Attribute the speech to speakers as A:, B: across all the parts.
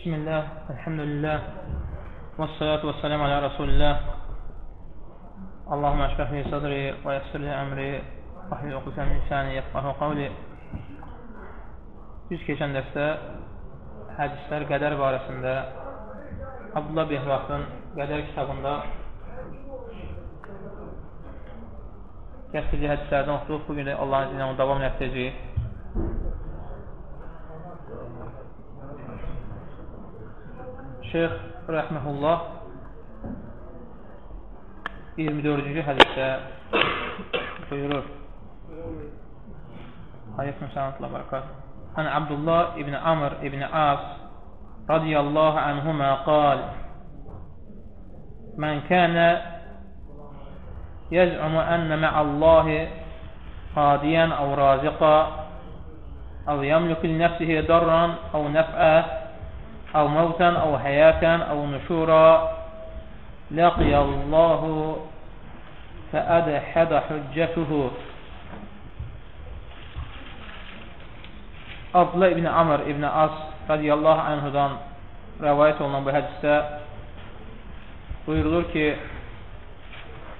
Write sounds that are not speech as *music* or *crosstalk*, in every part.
A: بسم الله الحمد لله والصلاة والسلام على رسول الله اللهم اشرح لي صدري ويسر لي أمري واحلل عقدة من لساني يفقه قولي Düz keçən dərsdə hədislər qədər barəsində Abdullah Behvaqın qədər kitabında gətirdiyi hədislərdən oxuduq. Bugün də Allahın izni ilə davam etdirəcəyik. Şeyx Rəhməhullah 24-cü hədisdə buyurur. Aleyküm sələtlə bərəkət. عن عبد الله بن عمر بن عاص رضي الله عنهما قال من كان يزعم أن مع الله قاضيا أو رازقا أو يملك لنفسه ضرا أو نفعا أو موتا أو حياة أو نشورا لقي الله فأدحد حجته Abdullah ibn Amr ibn As radiyallahu anhudan rəvayət olunan bu hədisdə buyurulur ki,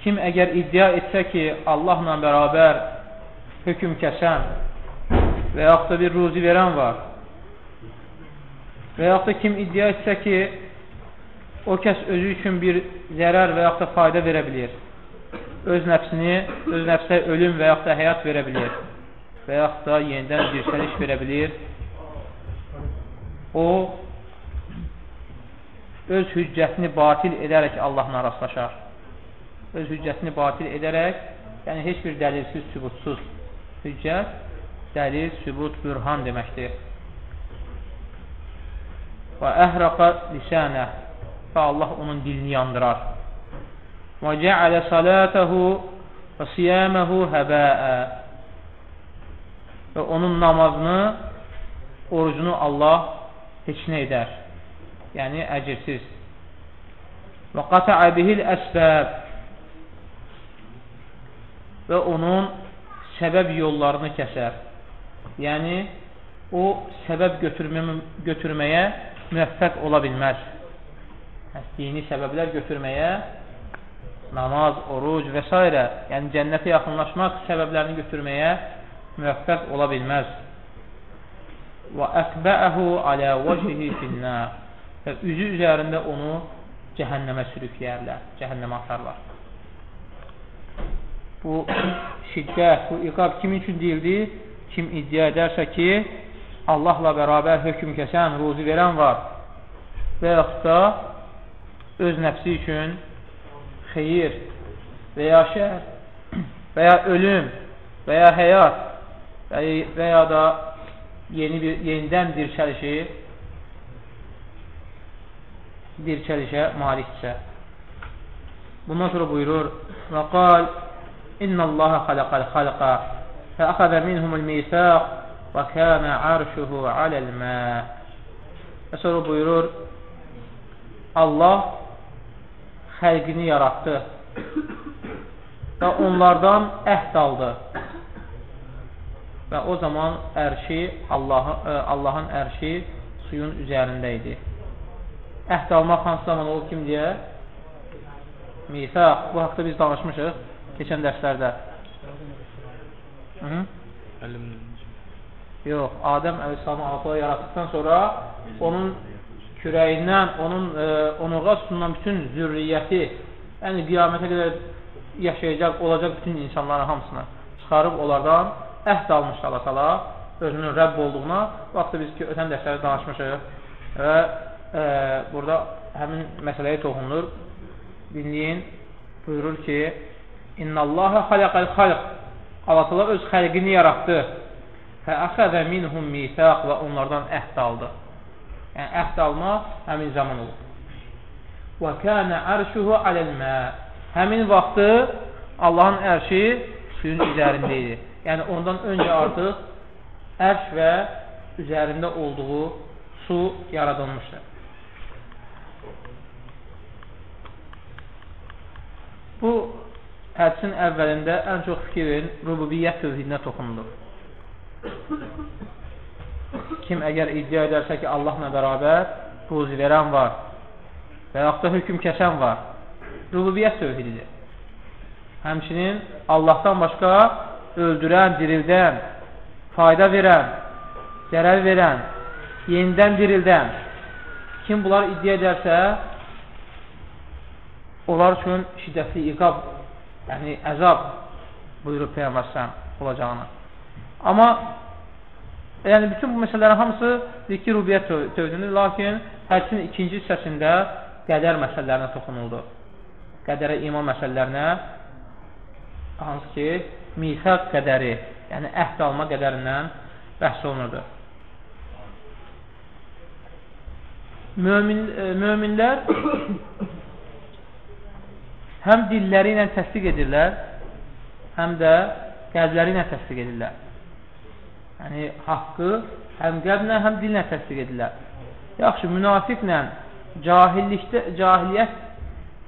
A: kim əgər iddia etsə ki, Allahla bərabər hökm kəsən və yaxud da bir ruzi verən var və yaxud da kim iddia etsə ki, o kəs özü üçün bir zərər və yaxud da fayda verə bilir, öz nəfsini, öz nəfsə ölüm və yaxud da həyat verə bilir və yaxud da yenidən dirçəliş verə bilir. O, öz hüccətini batil edərək Allahla rastlaşar. Öz hüccətini batil edərək, yəni heç bir dəlilsiz, sübutsuz hüccət, dəlil, sübut, bürhan deməkdir. Və əhrəqə lisanə və Allah onun dilini yandırar. Və cəalə salətəhu və siyəməhu həbəə və onun namazını, orucunu Allah heç nə edər. Yəni, əcirsiz. Və qata'a bihil əsbəb və onun səbəb yollarını kəsər. Yəni, o səbəb götürmə, götürməyə müvəffəq ola bilməz. Dini səbəblər götürməyə namaz, oruc və s. yəni cənnətə yaxınlaşmaq səbəblərini götürməyə müvəffəq ola bilməz. Və ətbəəhu alə vəcihi finnər və üzü üzərində onu cəhənnəmə sürükləyərlər, cəhənnəmə atarlar. Bu şiddət, bu iqab kimin üçün deyildi? Kim iddia edərsə ki, Allahla bərabər hökm kəsən, ruzi verən var və yaxud da öz nəfsi üçün xeyir və ya şər və ya ölüm və ya həyat və ya da yeni bir, yenidən dirçəlişi dirçəlişə maliksə. Bundan sonra buyurur və qal İnnəllaha xaləqəl xalqa fəəxəzə minhumul misaq və kənə arşuhu aləl-mə və sonra buyurur Allah xəlqini yaratdı və onlardan əhd aldı və o zaman ərşi Allahın e, Allahın ərşi suyun üzərində idi. Əhd almaq hansı zaman olub kim deyə? Misaq. Bu haqda biz danışmışıq keçən dərslərdə. Hı -hı. Yox, Adəm əleyhissalamı Allah yaratdıqdan sonra onun kürəyindən, onun e, onuğa sunulan bütün zürriyyəti, yəni qiyamətə qədər yaşayacaq, olacaq bütün insanların hamısını çıxarıb onlardan əhd almışdı Allah sala özünün Rəbb olduğuna. Vaxtı biz ki, ötən dərslərdə danışmışıq və e, burada həmin məsələyə toxunur dinləyin buyurur ki İnnallaha xaləqəl xalq. Allah sala öz xəlqini yaratdı fəəxəzə minhum misaq və onlardan əhd aldı yəni əhd alma həmin zaman olur və kənə ərşuhu aləl-mə həmin vaxtı Allahın ərşi suyun üzərində idi yəni ondan öncə artıq ərş və üzərində olduğu su yaradılmışdır. Bu hədisin əvvəlində ən çox fikrin rububiyyət tövhidinə toxunulur. Kim əgər iddia edərsə ki, Allahla bərabər ruzi verən var və yaxud da hökm kəsən var. Rububiyyət tövhididir. Həmçinin Allahdan başqa öldürən, dirildən, fayda verən, zərər verən, yenidən dirildən kim bunlar iddia edərsə onlar üçün şiddətli iqab, yəni əzab buyurub Peyyəməsən olacağını. Amma yəni bütün bu məsələlərin hamısı zikir rubiyyət tövdünür, lakin hədsin ikinci hissəsində qədər məsələlərinə toxunuldu. Qədərə iman məsələlərinə hansı ki, misaq qədəri, yəni əhd alma qədərindən bəhs olunurdu. Mömin, e, möminlər həm dilləri ilə təsdiq edirlər, həm də qəlbləri ilə təsdiq edirlər. Yəni, haqqı həm qəlblə, həm dillə təsdiq edirlər. Yaxşı, münafiqlə cahillikdə, cahiliyyət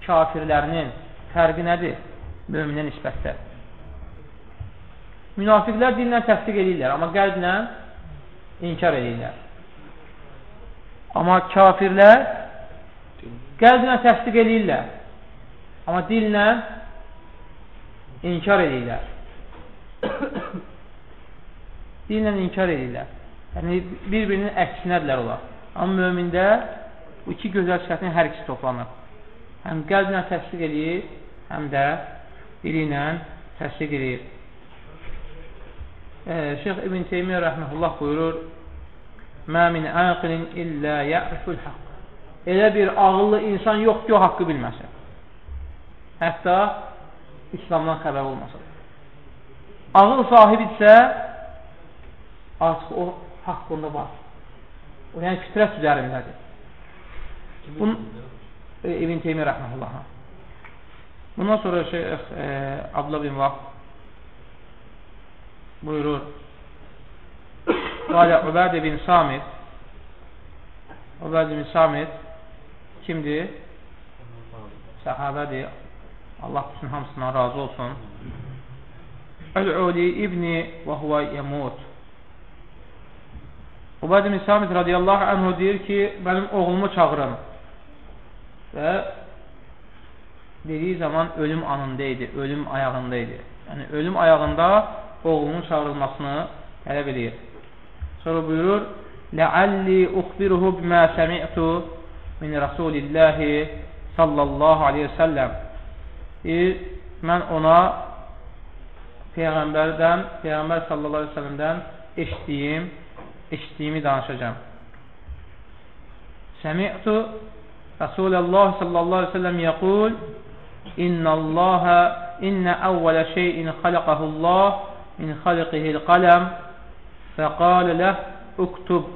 A: kafirlərinin fərqi nədir? Möminə nisbətdə. Münafiqlər dillə təsdiq edirlər, amma qəlblə inkar edirlər. Amma kafirlər qəlblə təsdiq edirlər, amma dillə inkar edirlər. *coughs* dillə inkar edirlər. Yəni, bir-birinin əksinədirlər olar. Amma mömində bu iki gözəl sifətin hər ikisi toplanır. Həm qəlblə təsdiq edir, həm də dili ilə təsdiq edir e, Şeyx İbn Teymiyyə rəhməhullah buyurur Mə min aqilin illə ya'riful haqq Elə bir ağıllı insan yox ki, o haqqı bilməsin. Hətta İslamdan xəbər olmasın. Ağıl sahibidirsə, artıq o haqqında var. O, yəni fitrət üzərindədir. Bun, e, İbn Teymiyyə rəhməhullah. Bundan sonra Şeyx e, Abdullah bin Vahb buyurur. Qalə Ubədə bin Samit Ubədə bin Samit kimdir? Səhabədir. Allah bütün hamısından razı olsun. Əl-Uli ibni və huvə yəmut. Ubədə bin Samit radiyallahu anhu deyir ki, mənim oğlumu çağırın. Və dediyi zaman ölüm anında idi, ölüm ayağında idi. Yəni, ölüm ayağında oğlunun çağırılmasını tələb edir. Sonra buyurur, Ləalli uxbiruhu bimə səmi'tu min Rasulillahi sallallahu aleyhi və səlləm. Deyir, mən ona Peyğəmbərdən, Peyğəmbər sallallahu aleyhi və səlləmdən eşdiyim, eşdiyimi danışacağım. Səmi'tu Rasulullah sallallahu aleyhi və səlləm yəqul İnnallaha innə əvvələ şeyin xaləqəhullah min xalqihi qələm fəqalə ləh uktub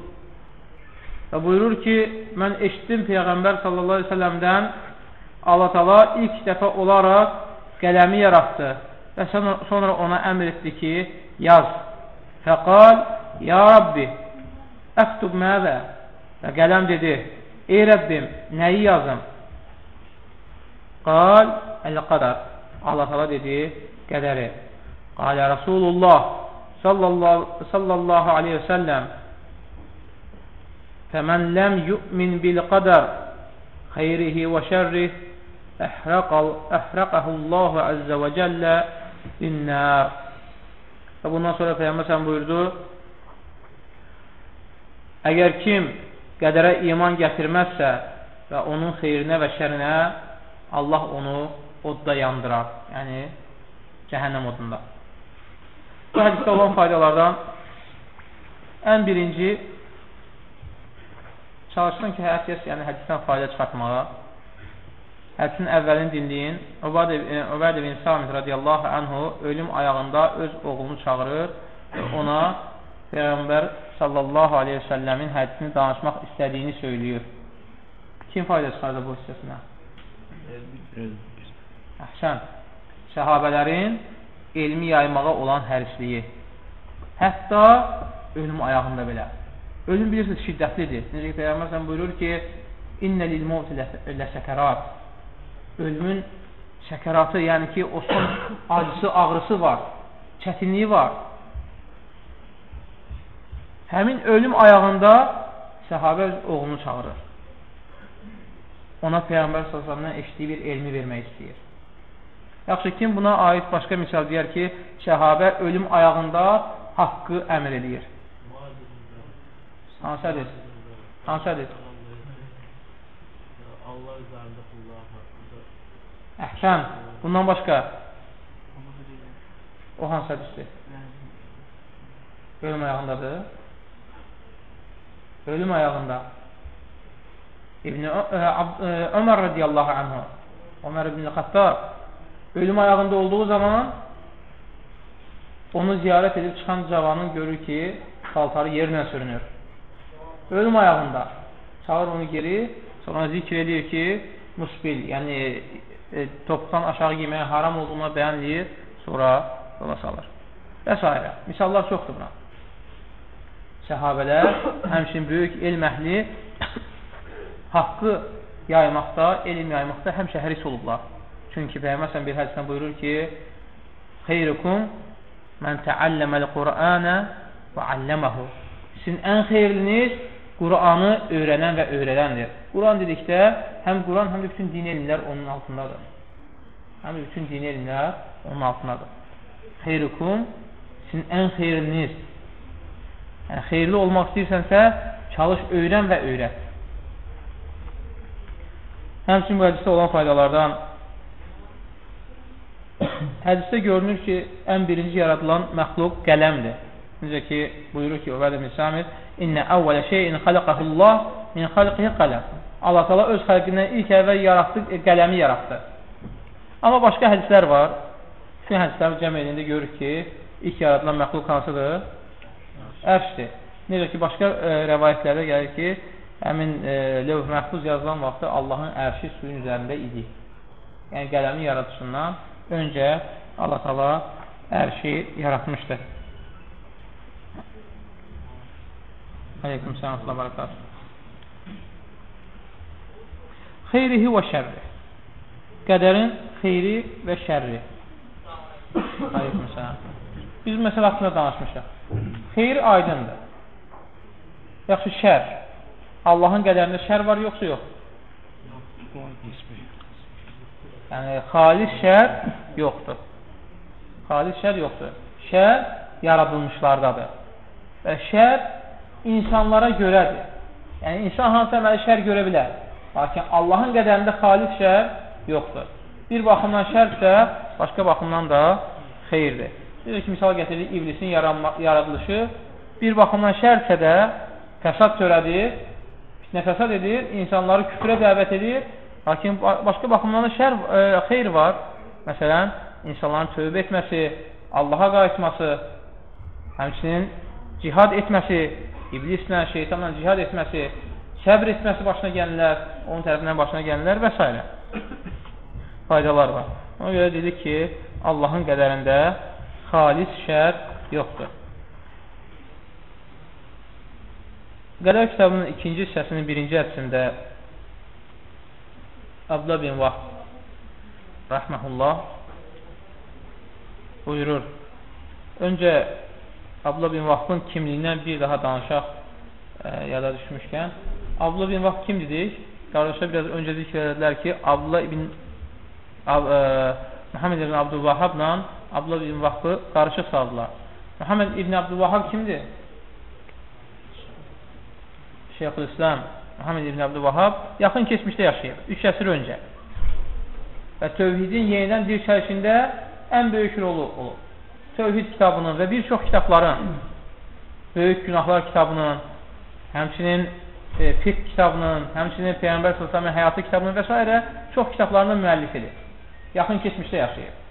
A: və buyurur ki, mən eşitdim Peyğəmbər sallallahu aleyhi ve səlləmdən Allah tala ilk dəfə olaraq qələmi yaratdı və sonra ona əmr etdi ki, yaz. Fəqal, ya Rabbi, أكتب ماذا؟ قلم جديد إيه ربم نهي يظم قال القدر. الله تعالى dediği kaderi قال رسول الله صلى الله صلى الله عليه وسلم فمن لم يؤمن بالقدر خيره وشره أحرق أحرقه الله عز وجل النار. Bundan sonra Peygamber buyurdu. Əgər kim qədərə iman gətirməzsə və onun xeyrinə və şərinə Allah onu odda yandırar, yəni cəhənnəm odunda. Bu hədisdə olan faydalardan ən birinci çalışsın ki, hər kəs yəni, hədisdən fayda çıxartmağa. Hədisin əvvəlini dinləyin. Öbəd ibn Samit radiyallahu anhu ölüm ayağında öz oğlunu çağırır və ona Peyğəmbər sallallahu aleyhi ve səlləmin hədisini danışmaq istədiyini söylüyor. Kim fayda çıxardı bu hissəsinə? Əhsən. Səhabələrin elmi yaymağa olan hərisliyi. Hətta ölüm ayağında belə. Ölüm bilirsiniz şiddətlidir. Necə ki, Peyğəmbər sən buyurur ki, İnnə lil mevti ləsəkərat. Ölümün şəkəratı, yəni ki, o son acısı, ağrısı var, çətinliyi var. Həmin ölüm ayağında səhabə oğlunu çağırır. ona Peyğəmbər s.ə.v-dən eşitdiyi bir elmi vermək istəyir. Yaxşı, kim buna aid başqa misal deyər ki, şəhabə ölüm ayağında haqqı əmr edir. Hansı hədis? Hansı hədis? Allah üzərində qullar Əhsən, bundan başqa o hansı hədisdir? Ölüm ayağındadır. Ölüm ayağında. İbn-i Ömər radiyallahu anhu Ömər ibn-i Xattab ölüm ayağında olduğu zaman onu ziyarət edib çıxan cavanın görür ki, paltarı yerlə sürünür. Ölüm ayağında çağır onu geri, sonra zikr edir ki, musbil, yəni e, topdan aşağı giyməyə haram olduğuna bəyanlayır, sonra yola salır. Və s. Misallar çoxdur buna. Səhabələr, həmçin böyük elm əhli haqqı yaymaqda, elm yaymaqda həmişə həris olublar. Çünki Peyğəmbər bir hədisdə buyurur ki: "Xeyrukum men təalləməl Qur'ana və allamahu." Sizin ən xeyirliniz Qur'anı öyrənən və öyrədəndir. Quran dedikdə həm Quran, həm də bütün dini elmlər onun altındadır. Həm də bütün dini elmlər onun altındadır. Xeyrukum sizin ən xeyirliniz. Yəni xeyirli olmaq istəyirsənsə, çalış, öyrən və öyrət. Həmçinin bu hədisdə olan faydalardan *coughs* Hədisdə görünür ki, ən birinci yaradılan məxluq qələmdir. Necə ki, buyurur ki, Öbəd ibn Samir, İnnə əvvələ şeyin xaləqəhullah min xalqihi qələm. Allah təala öz xalqindən ilk əvvəl yaratdı, e, qələmi yaratdı. Amma başqa hədislər var. Bütün hədislər cəm edində görür ki, ilk yaradılan məxluq hansıdır? Ərşdir. Necə ki, başqa e, rəvayətlərdə gəlir ki, həmin e, levh məhfuz yazılan vaxtı Allahın ərşi suyun üzərində idi. Yəni, qələmin yaradışından öncə Allah tala ərşi yaratmışdır. Aleyküm sələm və bərəkət. Xeyrihi və şərri. Qədərin xeyri və şərri. Aleyküm sələm. Biz məsələ haqqında danışmışıq. Xeyr aydındır. Yaxşı, şər. Allahın qədərində şər var, yoxsa yox? Yəni, xalis şər yoxdur. Xalis şər yoxdur. Şər yaradılmışlardadır. Və şər insanlara görədir. Yəni, insan hansı əməli şər görə bilər. Lakin Allahın qədərində xalis şər yoxdur. Bir baxımdan şərsə, başqa baxımdan da xeyirdir. Deyir ki, misal gətirir, iblisin yaradılışı bir baxımdan şərsə də fəsad törədir, fitnə fəsad edir, insanları küfrə dəvət edir Lakin başqa baxımdan da şər, e, xeyr var. Məsələn, insanların tövbə etməsi, Allaha qayıtması, həmçinin cihad etməsi, iblislə, şeytanla cihad etməsi, səbr etməsi başına gəlirlər, onun tərəfindən başına gəlirlər və s. faydalar var. Ona görə dedik ki, Allahın qədərində xalis şər yoxdur. Qədər kitabının ikinci hissəsinin birinci hədisində Abdullah bin Vahb rahməhullah buyurur. Öncə Abdullah bin Vahbın kimliyindən bir daha danışaq e, yada düşmüşkən. Abdullah bin Vahb kim dedik? Qardaşlar biraz öncə zikr edilər ki, Abdullah ibn Ab, e, Muhammed ibn Abdülvahabla Abdullah ibn Vahbı qarışıq saldılar. Muhammed ibn Abdülvahab kimdir? Şeyhülislam Muhammed ibn Abdülvahab yaxın keçmişdə yaşayıb, 3 əsr öncə. Və tövhidin yenidən dirçəlişində ən böyük rolu olub. Tövhid kitabının və bir çox kitabların, Böyük Günahlar kitabının, həmçinin e, fiqh kitabının, həmçinin Peyğəmbər s.ə.v həyatı kitabının və s. çox kitablarının müəllifidir. Yaxın keçmişdə yaşayıb.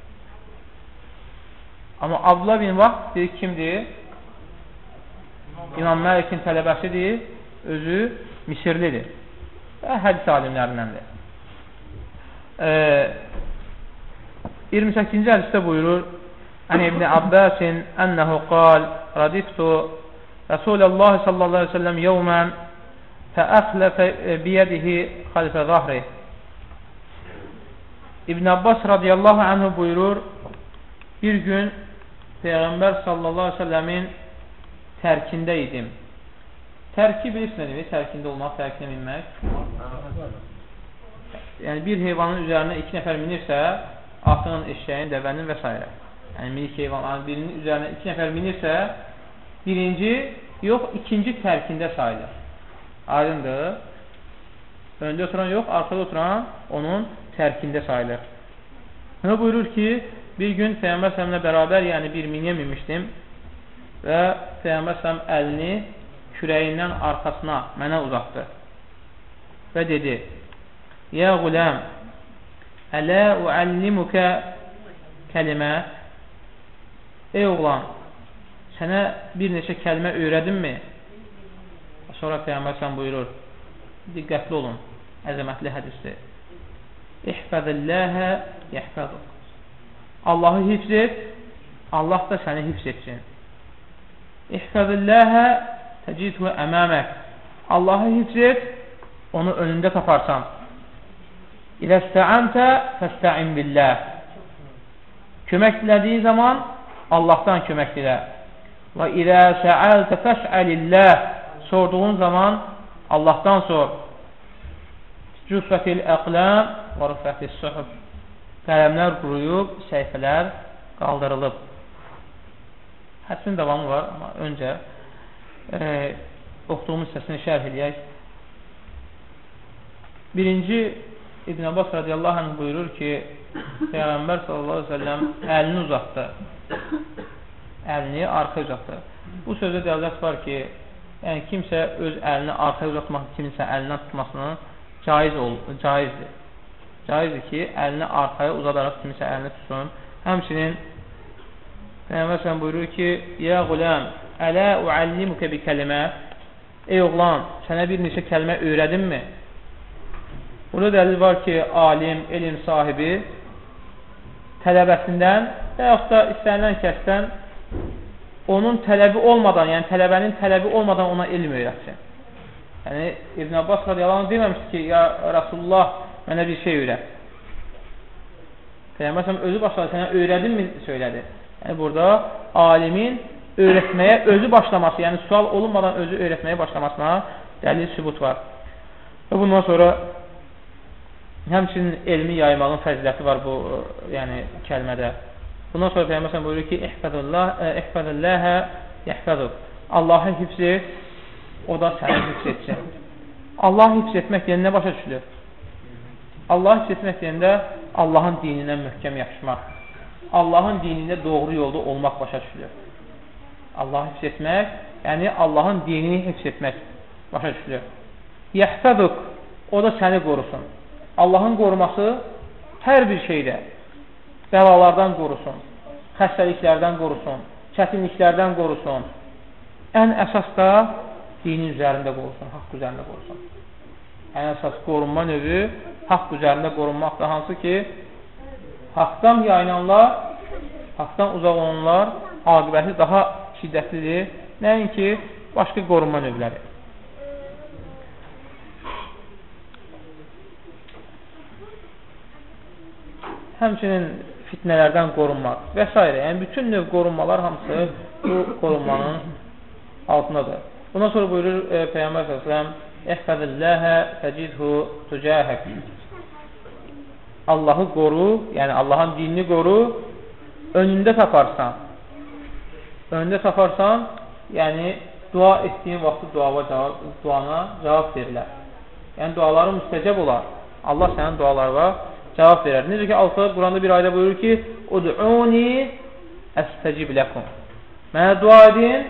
A: Amma Abdullah bin Vahd deyir, kimdir? İmam Məlikin tələbəsidir, özü Misirlidir və hədis alimlərindəndir. E, 28-ci hədisdə buyurur Ən İbn Abbasin ənəhu qal radiftu Rasulullah sallallahu aleyhi ve sellem yevmən fəəxləfə biyədihi xalifə zahri İbn Abbas radiyallahu anhu buyurur bir gün Peyğəmbər sallallahu aleyhi ve sellemin tərkində idim Tərki bilirsiniz nə demək? Tərkində olmaq, tərkinə minmək. yəni bir heyvanın üzərinə iki nəfər minirsə, atın, eşəyin, dəvənin və s. Yəni minik heyvanların birinin üzərinə iki nəfər minirsə, birinci yox, ikinci tərkində sayılır. Aydındır. Öndə oturan yox, arxada oturan onun tərkində sayılır. Nə buyurur ki, bir gün Peyyambər sələmlə bərabər, yəni bir miniyə minmişdim və Peyyambər sələm əlini kürəyindən arxasına mənə uzatdı və dedi, Yə quləm, ələ uəllimukə kəlimə Ey oğlan, sənə bir neçə kəlmə öyrədimmi? Sonra Peyyambər sələm buyurur, diqqətli olun, əzəmətli hədisdir. İhfəzilləhə yəhfəzuq. Allahı hifz et, Allah da səni hifz etsin. İhfəzilləhə təcidhü əməmək. Allahı hifz et, onu önündə taparsan. İlə istəəntə fəstəin billəh. Kömək dilədiyi zaman Allahdan kömək dilə. Və ilə səəltə fəsəlilləh. Sorduğun zaman Allahdan sor. Cüffətil əqləm və rüffətil suhub. Qələmlər quruyub, səhifələr qaldırılıb. Hədisin davamı var, amma öncə e, oxuduğumuz hissəsini şərh eləyək. Birinci İbn Abbas radiyallahu anh buyurur ki, Peyğəmbər sallallahu aleyhi ve sellem əlini uzatdı. Əlini arxa uzatdı. Bu sözdə dəvlət var ki, yəni kimsə öz əlini arxaya uzatmaq, kimsə əlindən tutmasını caiz ol, caizdir. Caizdir ki, əlini arxaya uzadaraq kimsə əlini tutsun. Həmçinin Peyğəmbər sallallahu buyurur ki, "Ya qulam, ələ uallimuka bi kəlimə" Ey oğlan, sənə bir neçə kəlmə öyrədimmi? Burada dəlil var ki, alim, elm sahibi tələbəsindən və yaxud da istənilən kəsdən onun tələbi olmadan, yəni tələbənin tələbi olmadan ona elm öyrətsin. Yəni, İbn Abbas radiyallahu deməmişdir ki, ya Rasulullah mənə bir şey öyrət. Peyğəmbər özü başladı, sənə öyrədinmi söylədi. Yəni, burada alimin öyrətməyə özü başlaması, yəni sual olunmadan özü öyrətməyə başlamasına dəlil sübut var. Və bundan sonra həmçinin elmi yaymağın fəziləti var bu yəni kəlmədə. Bundan sonra Peyğəmbər buyurur ki, "İhfazullah, ihfazullahə yahfazuk." Allahı hifz et, o da səni hifz etsin. Allah hifz etmək deyəndə nə başa düşülür? Allah etmək deyəndə Allahın dininə möhkəm yapışmaq. Allahın dinində doğru yolda olmaq başa düşülür. Allahı hifz etmək, yəni Allahın dinini hifz etmək başa düşülür. Yəhfəduk, o da səni qorusun. Allahın qoruması hər bir şeydə bəlalardan qorusun, xəstəliklərdən qorusun, çətinliklərdən qorusun. Ən əsas da dinin üzərində qorusun, haqq üzərində qorusun. Ən əsas qorunma növü haqq üzərində qorunmaqdır, hansı ki, haqdan yayınanlar, haqdan uzaq olanlar aqibəti daha şiddətlidir, nəinki başqa qorunma növləri. Həmçinin fitnələrdən qorunmaq və s. Yəni, bütün növ qorunmalar hamısı bu qorunmanın altındadır. Bundan sonra buyurur e, Peyyambər s.ə.v Ehfəzilləhə təcidhu tücəhək Allahı qoru, yəni Allahın dinini qoru, önündə taparsan. Önündə taparsan, yəni dua etdiyin vaxtı duava cavab, duana cavab verilər. Yəni duaların müstəcəb olar. Allah sənin dualarına cavab verər. Necə ki, Allah Quranda bir ayda buyurur ki, Ud'uni əstəcib ləkum. Mənə dua edin,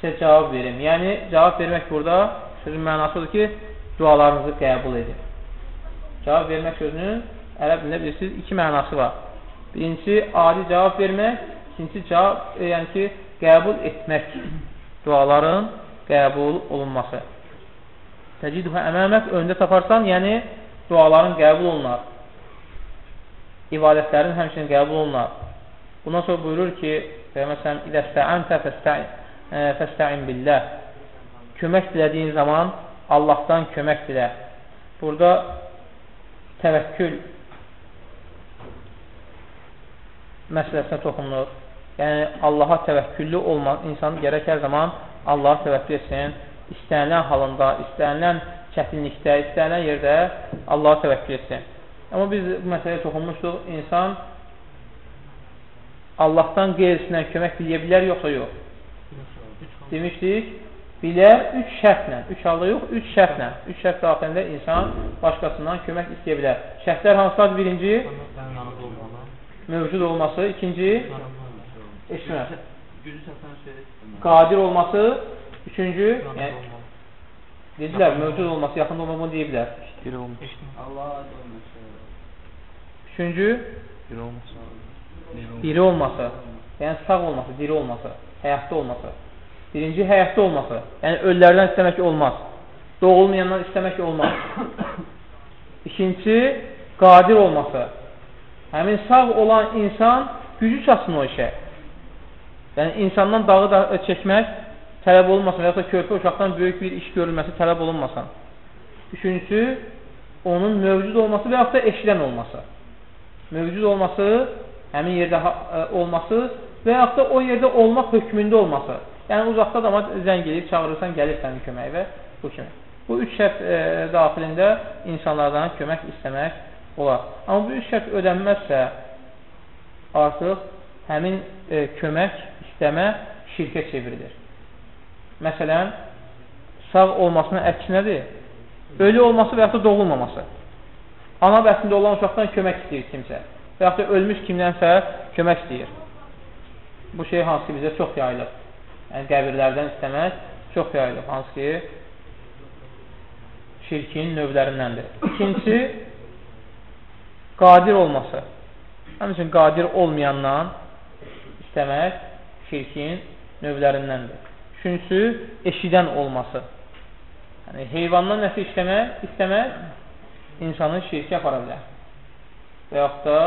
A: sizə cavab verim. Yəni, cavab vermək burada sözün mənası odur ki, dualarınızı qəbul edin. Cavab vermək sözünün ərəb dilində bilirsiniz, iki mənası var. Birincisi, adi cavab vermək, ikincisi, cavab, e, yəni ki, qəbul etmək. Duaların qəbul olunması. Təcidühə əməmək öndə taparsan, yəni duaların qəbul olunar. İbadətlərin həmçinin qəbul olunar. Bundan sonra buyurur ki, Peyğəmbər İdə stəəntə fəstəin billah. Kömək dilədiyin zaman Allahdan kömək dilə. Burada təvəkkül məsələsinə toxunulur. Yəni, Allaha təvəkküllü olmaq insan gərək hər zaman Allaha təvəkkül etsin. İstənilən halında, istənilən çətinlikdə, istənilən yerdə Allaha təvəkkül etsin. Amma biz bu məsələyə toxunmuşduq. İnsan Allahdan qeyrisindən kömək bilə bilər, yoxsa yox? Demişdik, bilər üç şərtlə, üç halda yox, üç şərtlə. Üç şərt daxilində insan başqasından kömək istəyə bilər. Şərtlər hansılar? Birinci, mövcud olması. İkinci, eşitmər. Qadir olması. Üçüncü, yəni, dedilər, mövcud olması, yaxında olmamı deyiblər.
B: Biri olmuş.
A: Üçüncü,
B: Biri
A: olması. Yəni, sağ olması, diri olması, həyatda olması. Birinci, həyatda olması. Yəni, ölülərdən istəmək olmaz. Doğulmayandan istəmək olmaz. *coughs* İkinci, qadir olması. Həmin sağ olan insan gücü çatsın o işə. Yəni, insandan dağı da çəkmək tələb olunmasın, ya da körpə uşaqdan böyük bir iş görülməsi tələb olunmasın. Üçüncüsü, onun mövcud olması və yaxud da eşidən olması. Mövcud olması, həmin yerdə olması və yaxud da o yerdə olmaq hökmündə olması. Yəni, uzaqda adama zəng edib, çağırırsan, gəlir sənin köməyə və bu kimi. Bu üç şərt e, daxilində insanlardan kömək istəmək olar. Amma bu üç şərt ödənməzsə, artıq həmin e, kömək istəmə şirkə çevrilir. Məsələn, sağ olmasının əksinədir, ölü olması və yaxud da doğulmaması. Ana bəsində olan uşaqdan kömək istəyir kimsə və yaxud da ölmüş kimdənsə kömək istəyir. Bu şey hansı bizə çox yayılır. Yəni, qəbirlərdən istəmək çox yayılır. Hansı ki, şirkin növlərindəndir. İkincisi, qadir olması. Həmçin, qadir olmayandan istəmək şirkin növlərindəndir. Üçüncüsü, eşidən olması. Yəni, heyvandan nəsə istəmək, istəmək insanın şirki apara bilər. Və yaxud da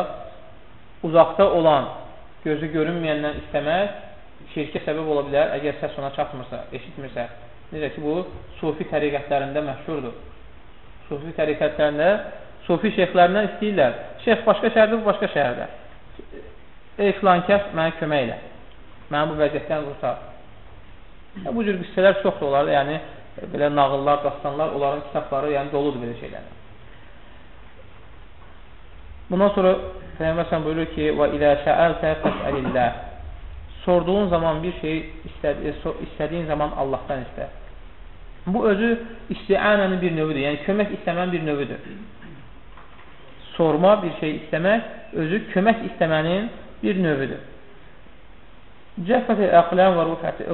A: uzaqda olan, gözü görünməyəndən istəmək şirkə səbəb ola bilər, əgər səs ona çatmırsa, eşitmirsə. Necə ki, bu sufi təriqətlərində məşhurdur. Sufi təriqətlərində sufi şeyxlərindən istəyirlər. Şeyx başqa şəhərdə, bu başqa şəhərdə. Ey filan kəs, mənə kömək elə. Mənə bu vəziyyətdən qurtar. Bu cür qüssələr çoxdur olar. Yəni, belə nağıllar, dastanlar, onların kitabları yəni, doludur belə şeylərlə. Bundan sonra Peyğəmbər buyurur ki: "Və izə səəltə fəsəlillah." Sorduğun zaman bir şey istədi, istədiyin zaman Allahdan istə. Bu özü isti'anənin bir növüdür. Yəni kömək istəmənin bir növüdür. Sorma, bir şey istəmək özü kömək istəmənin bir növüdür. Cəffəti əqləm və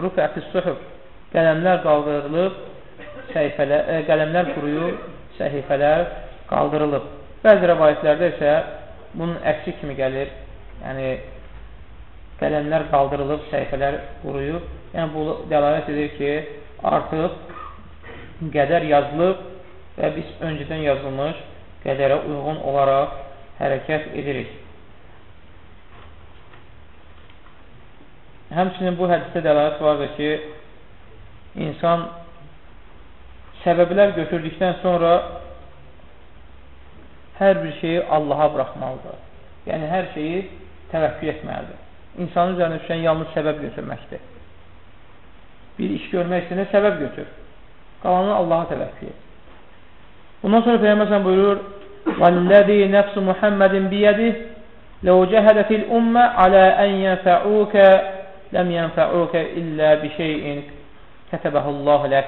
A: rufəti suhub qələmlər qaldırılıb, səhifələr, e, qələmlər quruyub, səhifələr qaldırılıb. Bəzi rəvayətlərdə isə bunun əksi kimi gəlir. Yəni, qələmlər qaldırılıb, səhifələr quruyub. Yəni, bu dəlalət edir ki, artıq qədər yazılıb və biz öncədən yazılmış qədərə uyğun olaraq hərəkət edirik. Həmçinin bu hədisdə dəlalət vardır ki, insan səbəblər götürdükdən sonra hər bir şeyi Allaha buraxmalıdır. Yəni, hər şeyi təvəkkül etməlidir insanın üzərinə düşən yalnız səbəb götürməkdir. Bir iş görmək istəyənə səbəb götür. Qalanını Allaha təvəkkül et. Bundan sonra Peyğəmbər buyurur: "Vallazi nefsu Muhammedin biyedih, lev cehede fil umme ala en yenfa'uke lem yenfa'uke illa bi şey'in ketebehullah lek."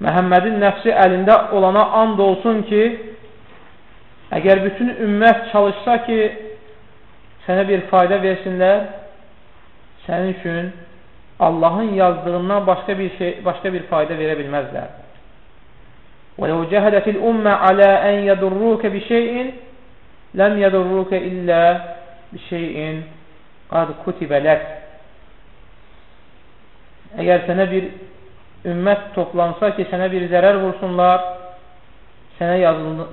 A: Məhəmmədin nəfsi əlində olana and olsun ki, əgər bütün ümmət çalışsa ki, sənə bir fayda versinlər, sənin üçün Allahın yazdığından başqa bir şey, başqa bir fayda verə bilməzlər. وَلَوْ جَهَدَتِ الْأُمَّ عَلَى أَنْ يَدُرُّوكَ بِشَيْءٍ لَمْ يَدُرُّوكَ إِلَّا بِشَيْءٍ قَدْ كُتِبَ لَكَ Əgər sənə bir ümmət toplansa ki, sənə bir zərər vursunlar, sənə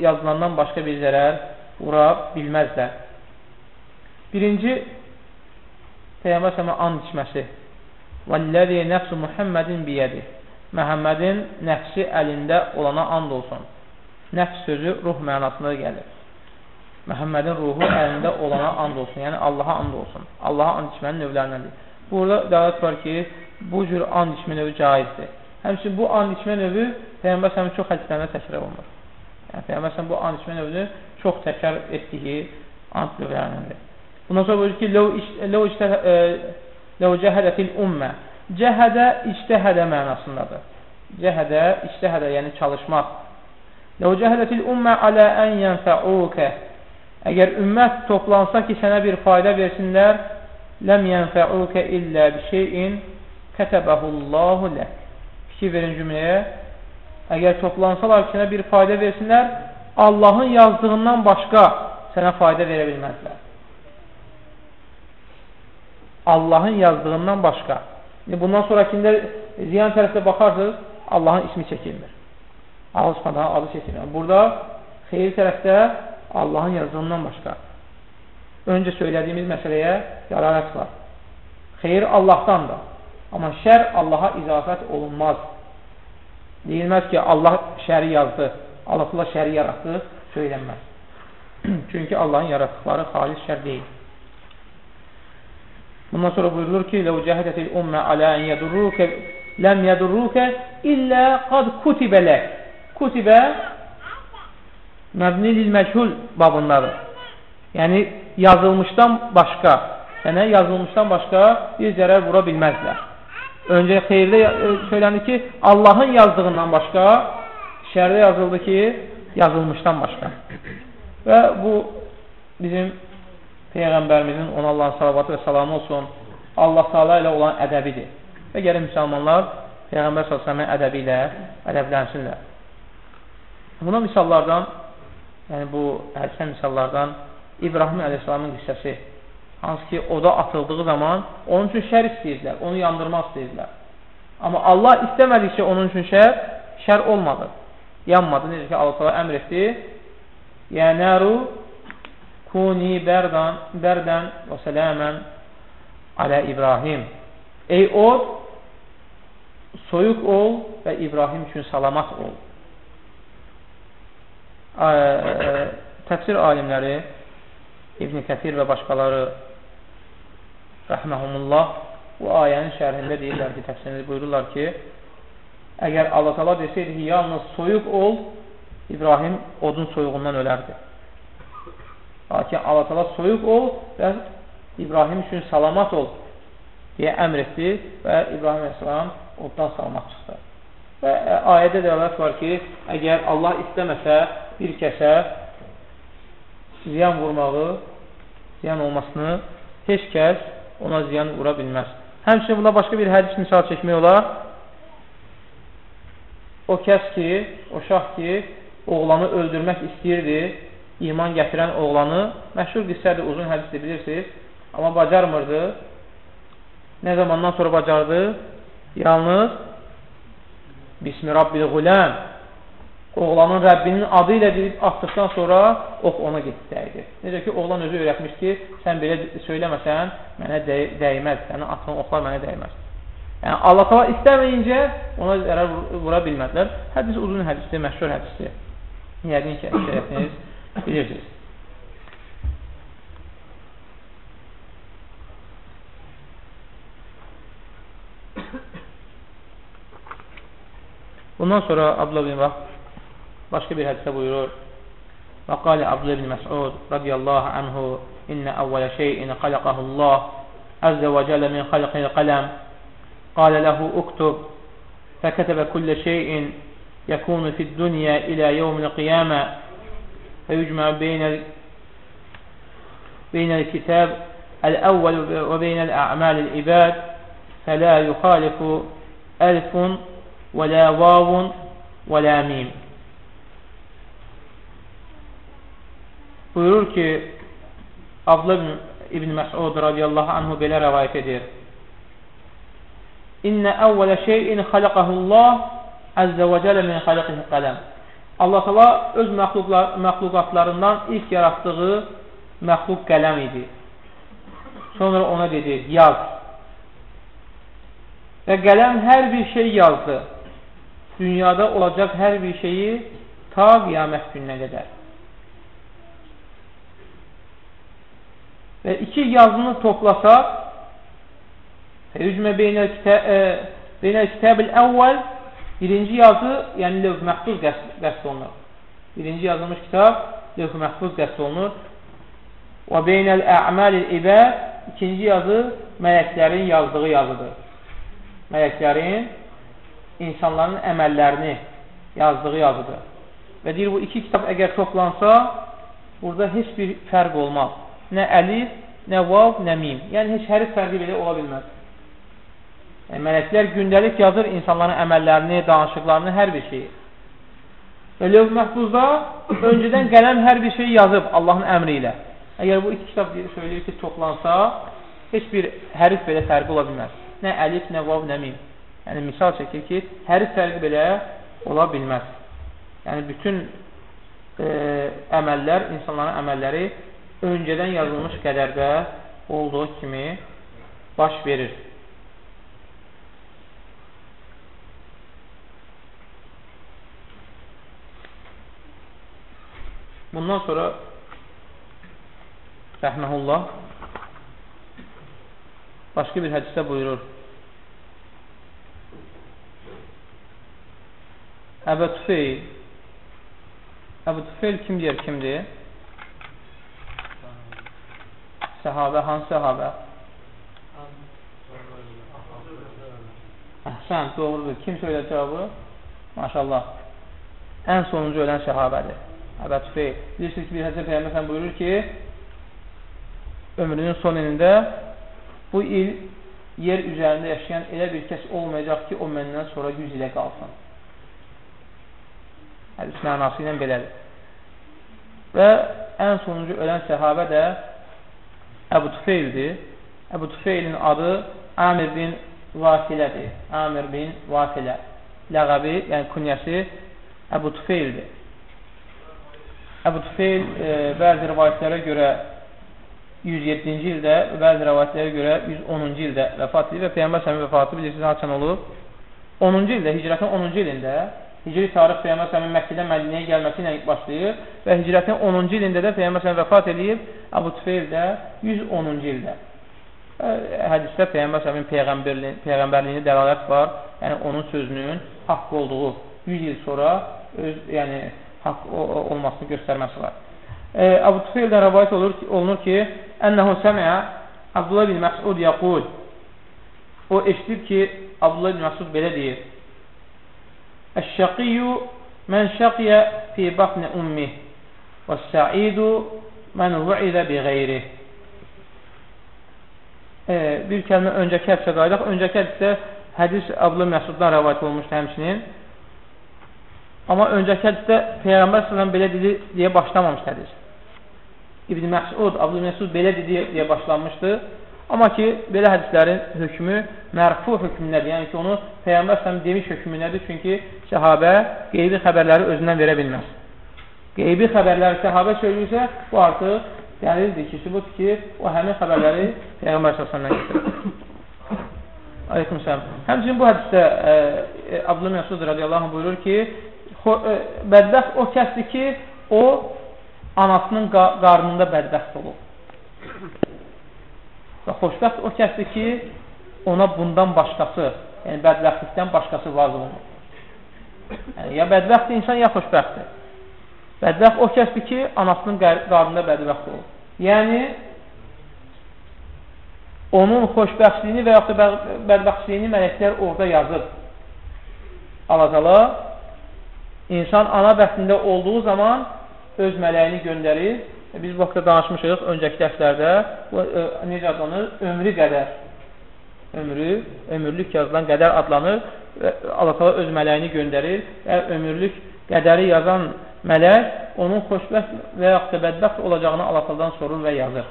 A: yazılandan başqa bir zərər vura bilməzlər. Birinci, Peyyəmbər sələmə and içməsi. Vəlləzi nəfsu Muhammedin biyədi. Məhəmmədin nəfsi əlində olana and olsun. Nəfs sözü ruh mənasında gəlir. Məhəmmədin ruhu əlində olana and olsun. Yəni, Allaha and olsun. Allaha and içmənin növlərindəndir. Burada dəvət var ki, bu cür and içmə növü caizdir. Həmçinin bu and içmə növü Peyğəmbər səmin çox hədislərində təkrar olunur. Yəni Peyğəmbər səmin bu and içmə növünü çox təkrar etdiyi and növlərindəndir. Bundan sonra buyurur ki, Ləv cəhədətil ümmə. Cəhədə ictəhədə mənasındadır. Cəhədə, ictəhədə, yəni çalışmaq. Ləv cəhədətil ümmə alə ən yənfəukə. Əgər ümmət toplansa ki, sənə bir fayda versinlər, ləm yənfəukə illə bir şeyin kətəbəhullahu lək. Fikir verin cümləyə. Əgər toplansalar ki, sənə bir fayda versinlər, Allahın yazdığından başqa sənə fayda verə bilməzlər. Allahın yazdığından başqa. Bundan sonrakində ziyan tərəfdə baxarsınız, Allahın ismi çəkilmir. Allah subhanahu adı çəkilmir. Burada xeyir tərəfdə Allahın yazdığından başqa. Öncə söylədiyimiz məsələyə yararət var. Xeyir Allahdandır. Amma şər Allaha izafət olunmaz. Deyilməz ki, Allah şəri yazdı, Allah şəri yaratdı, söylənməz. *clears throat* Çünki Allahın yaratdıqları xalis şər deyil. Bundan sonra buyurulur ki, لَوْ جَهَدَتِ الْاُمَّ عَلَى اَنْ يَدُرُّكَ لَمْ يَدُرُّكَ اِلَّا قَدْ كُتِبَ لَكْ Kutibə məbni lil məchul babındadır. Yəni, yazılmışdan başqa, yəni yazılmışdan başqa bir zərər vura bilməzlər. Öncə xeyirdə e, söyləndi ki, Allahın yazdığından başqa, şərdə yazıldı ki, yazılmışdan başqa. Və bu bizim Peyğəmbərimizin ona Allahın salavatı və salamı olsun, Allah Taala ilə olan ədəbidir. Və gəlin müsəlmanlar Peyğəmbər sallallahu ədəbi ilə ədəblənsinlər. Buna misallardan, yəni bu hədisdən misallardan İbrahim əleyhissalamın qissəsi, hansı ki, oda atıldığı zaman onun üçün şər istəyirdilər, onu yandırmaq istəyirdilər. Amma Allah istəmədikcə onun üçün şər, şər olmadı, yanmadı. Necə ki, Allah əmr etdi, Yənəru Kuni bərdan, bərdən və sələmən alə İbrahim. Ey od, soyuq ol və İbrahim üçün salamat ol. Ə, ə, təfsir alimləri İbn Kətir və başqaları rəhməhumullah bu ayənin şərhində deyirlər ki, təfsirində buyururlar ki, əgər Allah tala deseydi ki, yalnız soyuq ol, İbrahim odun soyuğundan ölərdi. Lakin Allah təala soyuq ol və İbrahim üçün salamat ol deyə əmr etdi və İbrahim əleyhissalam oddan salamat çıxdı. Və e, ayədə dəlalət var ki, əgər Allah istəməsə bir kəsə ziyan vurmağı, ziyan olmasını heç kəs ona ziyan vura bilməz. Həmçinin buna başqa bir hədis misal çəkmək olar. O kəs ki, o şah ki, oğlanı öldürmək istəyirdi, iman gətirən oğlanı, məşhur qissədir, uzun hədisdir, bilirsiniz, amma bacarmırdı. Nə zamandan sonra bacardı? Yalnız Bismi Rabbil Quləm oğlanın Rəbbinin adı ilə deyib atdıqdan sonra ox ona getdi dəydi. Necə ki, oğlan özü öyrətmiş ki, sən belə söyləməsən, mənə dəy dəyməz, sənin atın oxlar mənə dəyməz. Yəni, Allah tala istəməyincə ona zərər vura bilmədilər. Hədis uzun hədisdir, məşhur hədisdir. Yəqin ki, əksəriyyətiniz Bilirsiniz. Bundan sonra Abdullah bin Vah başqa bir hədisdə buyurur. Və qali Abdullah bin Məs'ud radiyallahu anhu inə əvvələ şeyin xalaqahullah əzzə və cələ min xalqil qələm qalə ləhu uktub fəkətəbə kullə şeyin yəkunu fid dünya ilə yevmil qiyamə فيجمع بين بين الكتاب الأول وبين الأعمال العباد فلا يخالف ألف ولا واو ولا mim. Buyurur ki Abdullah İbn Məsud radiyallahu anhu belə rəvayət edir. İnnə əvvələ şeyin xalaqahullah əzzə və cələ min xalqihi qələm. Allah Taala öz məxluqlar, məxluqatlarından ilk yaratdığı məxluq qələm idi. Sonra ona dedi, yaz. Və qələm hər bir şey yazdı. Dünyada olacaq hər bir şeyi ta qiyamət gününə qədər. Və iki yazını toplasaq, Hücmə beynəl kitab-ül əvvəl Birinci yazı, yəni lövh məhfuz qəsd, olunur. Birinci yazılmış kitab lövh məhfuz qəsd olunur. Və beynəl ə'malil ibad ikinci yazı mələklərin yazdığı yazıdır. Mələklərin insanların əməllərini yazdığı yazıdır. Və deyir, bu iki kitab əgər toplansa, burada heç bir fərq olmaz. Nə əlif, nə vav, nə mim. Yəni, heç hərif fərqi belə ola bilməz. Yəni, mələklər gündəlik yazır insanların əməllərini, danışıqlarını, hər bir şeyi. Və lövh məhbuzda öncədən qələm hər bir şeyi yazıb Allahın əmri ilə. Əgər bu iki kitab söyləyir ki, toplansa, heç bir hərif belə fərqi ola bilməz. Nə əlif, nə vav, nə mim. Yəni, misal çəkir ki, hərif fərqi belə ola bilməz. Yəni, bütün e, əməllər, insanların əməlləri öncədən yazılmış qədərdə olduğu kimi baş verir. Bundan sonra rəhməhullah başqa bir hədisdə buyurur. Əbə Tüfeyl Əbə Tüfeyl kim deyər, kimdir? Səhabə, hansı səhabə? Əhsən, doğrudur. Kim söylədi cavabı? Maşallah. Ən sonuncu ölən səhabədir. Əbə Tüfeyl. Bilirsiniz ki, bir hədisdə Peyyəməsən buyurur ki, ömrünün son ilində bu il yer üzərində yaşayan elə bir kəs olmayacaq ki, o məndən sonra 100 ilə qalsın. Hədis mənası ilə belədir. Və ən sonuncu ölən səhabə də Əbu Tufeyldir. Əbu Tufeylin adı Amir bin Vasilədir. Amir bin Vasilə. Ləqəbi, yəni künyəsi Əbu Tufeyldir. Əbu Tufeyl e, bəzi rivayətlərə görə 107-ci ildə, bəzi rivayətlərə görə 110-cu ildə vəfat edir və Peyyambər səmin vəfatı bilirsiniz, haçan olub? 10-cu ildə, hicrətin 10-cu ilində Hicri tarix Peyyambər səmin Məkkədən Mədinəyə gəlməsi ilə başlayır və hicrətin 10-cu ilində də Peyyambər səmin vəfat edib, Əbu Tufeyl də 110-cu ildə. Hədisdə Peyyambər səmin peyğəmbərliyini dəlalət var, yəni onun sözünün haqq olduğu 100 il sonra öz, yəni haqq olmasını göstərməsi var. E, Əbu Tufeyldən rəvayət olur, olunur ki, Ənəhu səmiə Abdullah bin Məsud yaqul O eşitib ki, Abdullah bin Məsud belə deyir Əş-şəqiyyu mən şəqiyə fi baxni ummih və səidu mən vu'idə bi qeyri e, Bir kəlmə öncəki hədisə qayıdaq. Öncəki hədisə hədis Abdullah Məsuddan rəvayət olmuşdur həmçinin. Amma öncəki hədisdə Peyğəmbər s.ə.v belə dedi deyə başlamamış hədis. İbn Məsud, Abdül Məsud belə dedi deyə başlanmışdı. Amma ki, belə hədislərin hökmü mərfu hökmündədir. Yəni ki, onu Peyğəmbər s.ə.v demiş hökmündədir. Çünki səhabə qeybi xəbərləri özündən verə bilməz. Qeybi xəbərləri səhabə söyləyirsə, bu artıq dəlildir ki, sübut ki, o həmin xəbərləri Peyğəmbər s.ə.v gətirir. Aleyküm səlam. Həmçinin bu hədisdə e, e, Abdüllə Məsud radiyallahu anh buyurur ki, bədbəxt o kəsdir ki, o anasının qarnında bədbəxt olub. Və xoşbəxt o kəsdir ki, ona bundan başqası, yəni bədbəxtlikdən başqası vazı olmur. Yəni, ya bədbəxt insan, ya xoşbəxtdir. Bədbəxt o kəsdir ki, anasının qarnında bədbəxt olub. Yəni, onun xoşbəxtliyini və yaxud da bədbəxtliyini mələklər orada yazır. Alacala İnsan ana bəxtində olduğu zaman öz mələyini göndərir. Biz bu vaxtda danışmışıq öncəki dərslərdə. Bu e, necə adlanır? Ömrü qədər. Ömrü, ömürlük yazılan qədər adlanır. Allah təala öz mələyini göndərir və ömürlük qədəri yazan mələk onun xoşbəxt və yaxud da bədbəxt olacağını Allah təaladan sorur və yazır.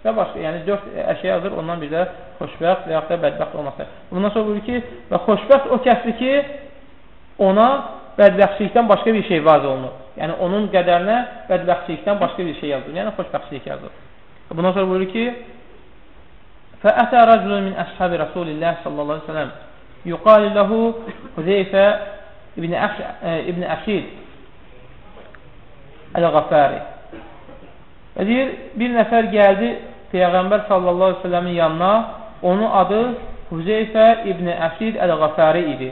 A: Və başqa, yəni dörd əşya yazır, ondan bir də xoşbəxt və yaxud da bədbəxt olması. Bundan sonra buyurur ki, və xoşbəxt o kəsdir ki, ona bədbəxtçilikdən başqa bir şey vaz olunur. Yəni, onun qədərinə bədbəxtçilikdən başqa bir şey yazılır. Yəni, xoşbəxtçilik yazılır. Bundan sonra buyurur ki, فَأَتَى رَجُلٌ مِنْ أَصْحَابِ رَسُولِ اللّٰهِ sallallahu aleyhi ve sellem يُقَالِ لَهُ Huzeyfə İbn, İbn Əşid Əl-Qafari Və deyir, bir nəfər gəldi Peyğəmbər sallallahu aleyhi ve sellemin yanına, onun adı Huzeyfə İbn Əşid Əl-Qafari idi.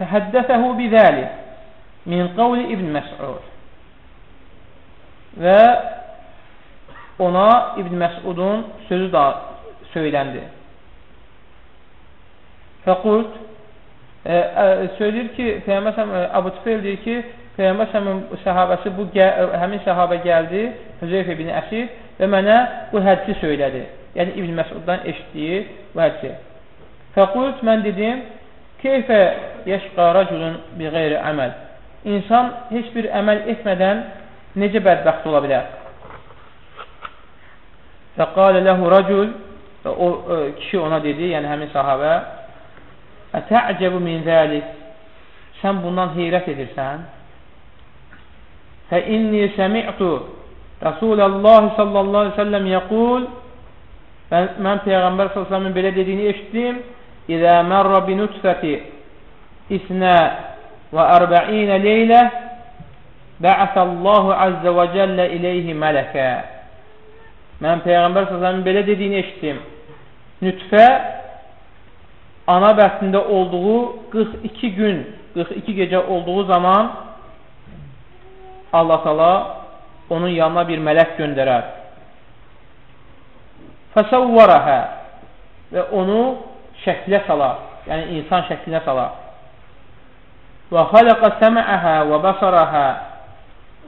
A: fəhəddəfəhu bizəlik min qavli İbn Məs'ud və ona İbn Məs'udun sözü da söyləndi. Fəqult e, e, söyləyir ki, Peyğəmbər Əbu Tüfeyl deyir ki, Peyğəmbər səhabəsi bu həmin səhabə gəldi, Hüzeyfə ibn Əsir və mənə bu hədisi söylədi. Yəni İbn Məsuddan eşitdiyi bu hədisi. Fəqult mən dedim, keyfə yəşqa raculun bi qeyri əməl. İnsan heç bir əməl etmədən necə bədbəxt ola bilər? Fəqalə ləhu racul o ə, kişi ona dedi, yəni həmin sahabə Ətə'cəbu min zəlik Sən bundan heyrət edirsən? Fə inni səmi'tu Rasulallah sallallahu aleyhi ve sellem yəqul Mən, mən Peyğəmbər sallallahu belə dediyini eşitdim Bi nutfəti İsnə və ərbə'inə leylə Bə'əsəllahu azze və cəllə iləyhi mələkə Mən Peyğəmbər s.ə.v belə dediyini eşitdim. Nütfə ana bətnində olduğu 42 gün, 42 gecə olduğu zaman Allah tala onun yanına bir mələk göndərər. Fəsəvvərəhə və onu şəklə salar, yəni insan şəklinə salar. Və xaləqə səməəhə və bəsərəhə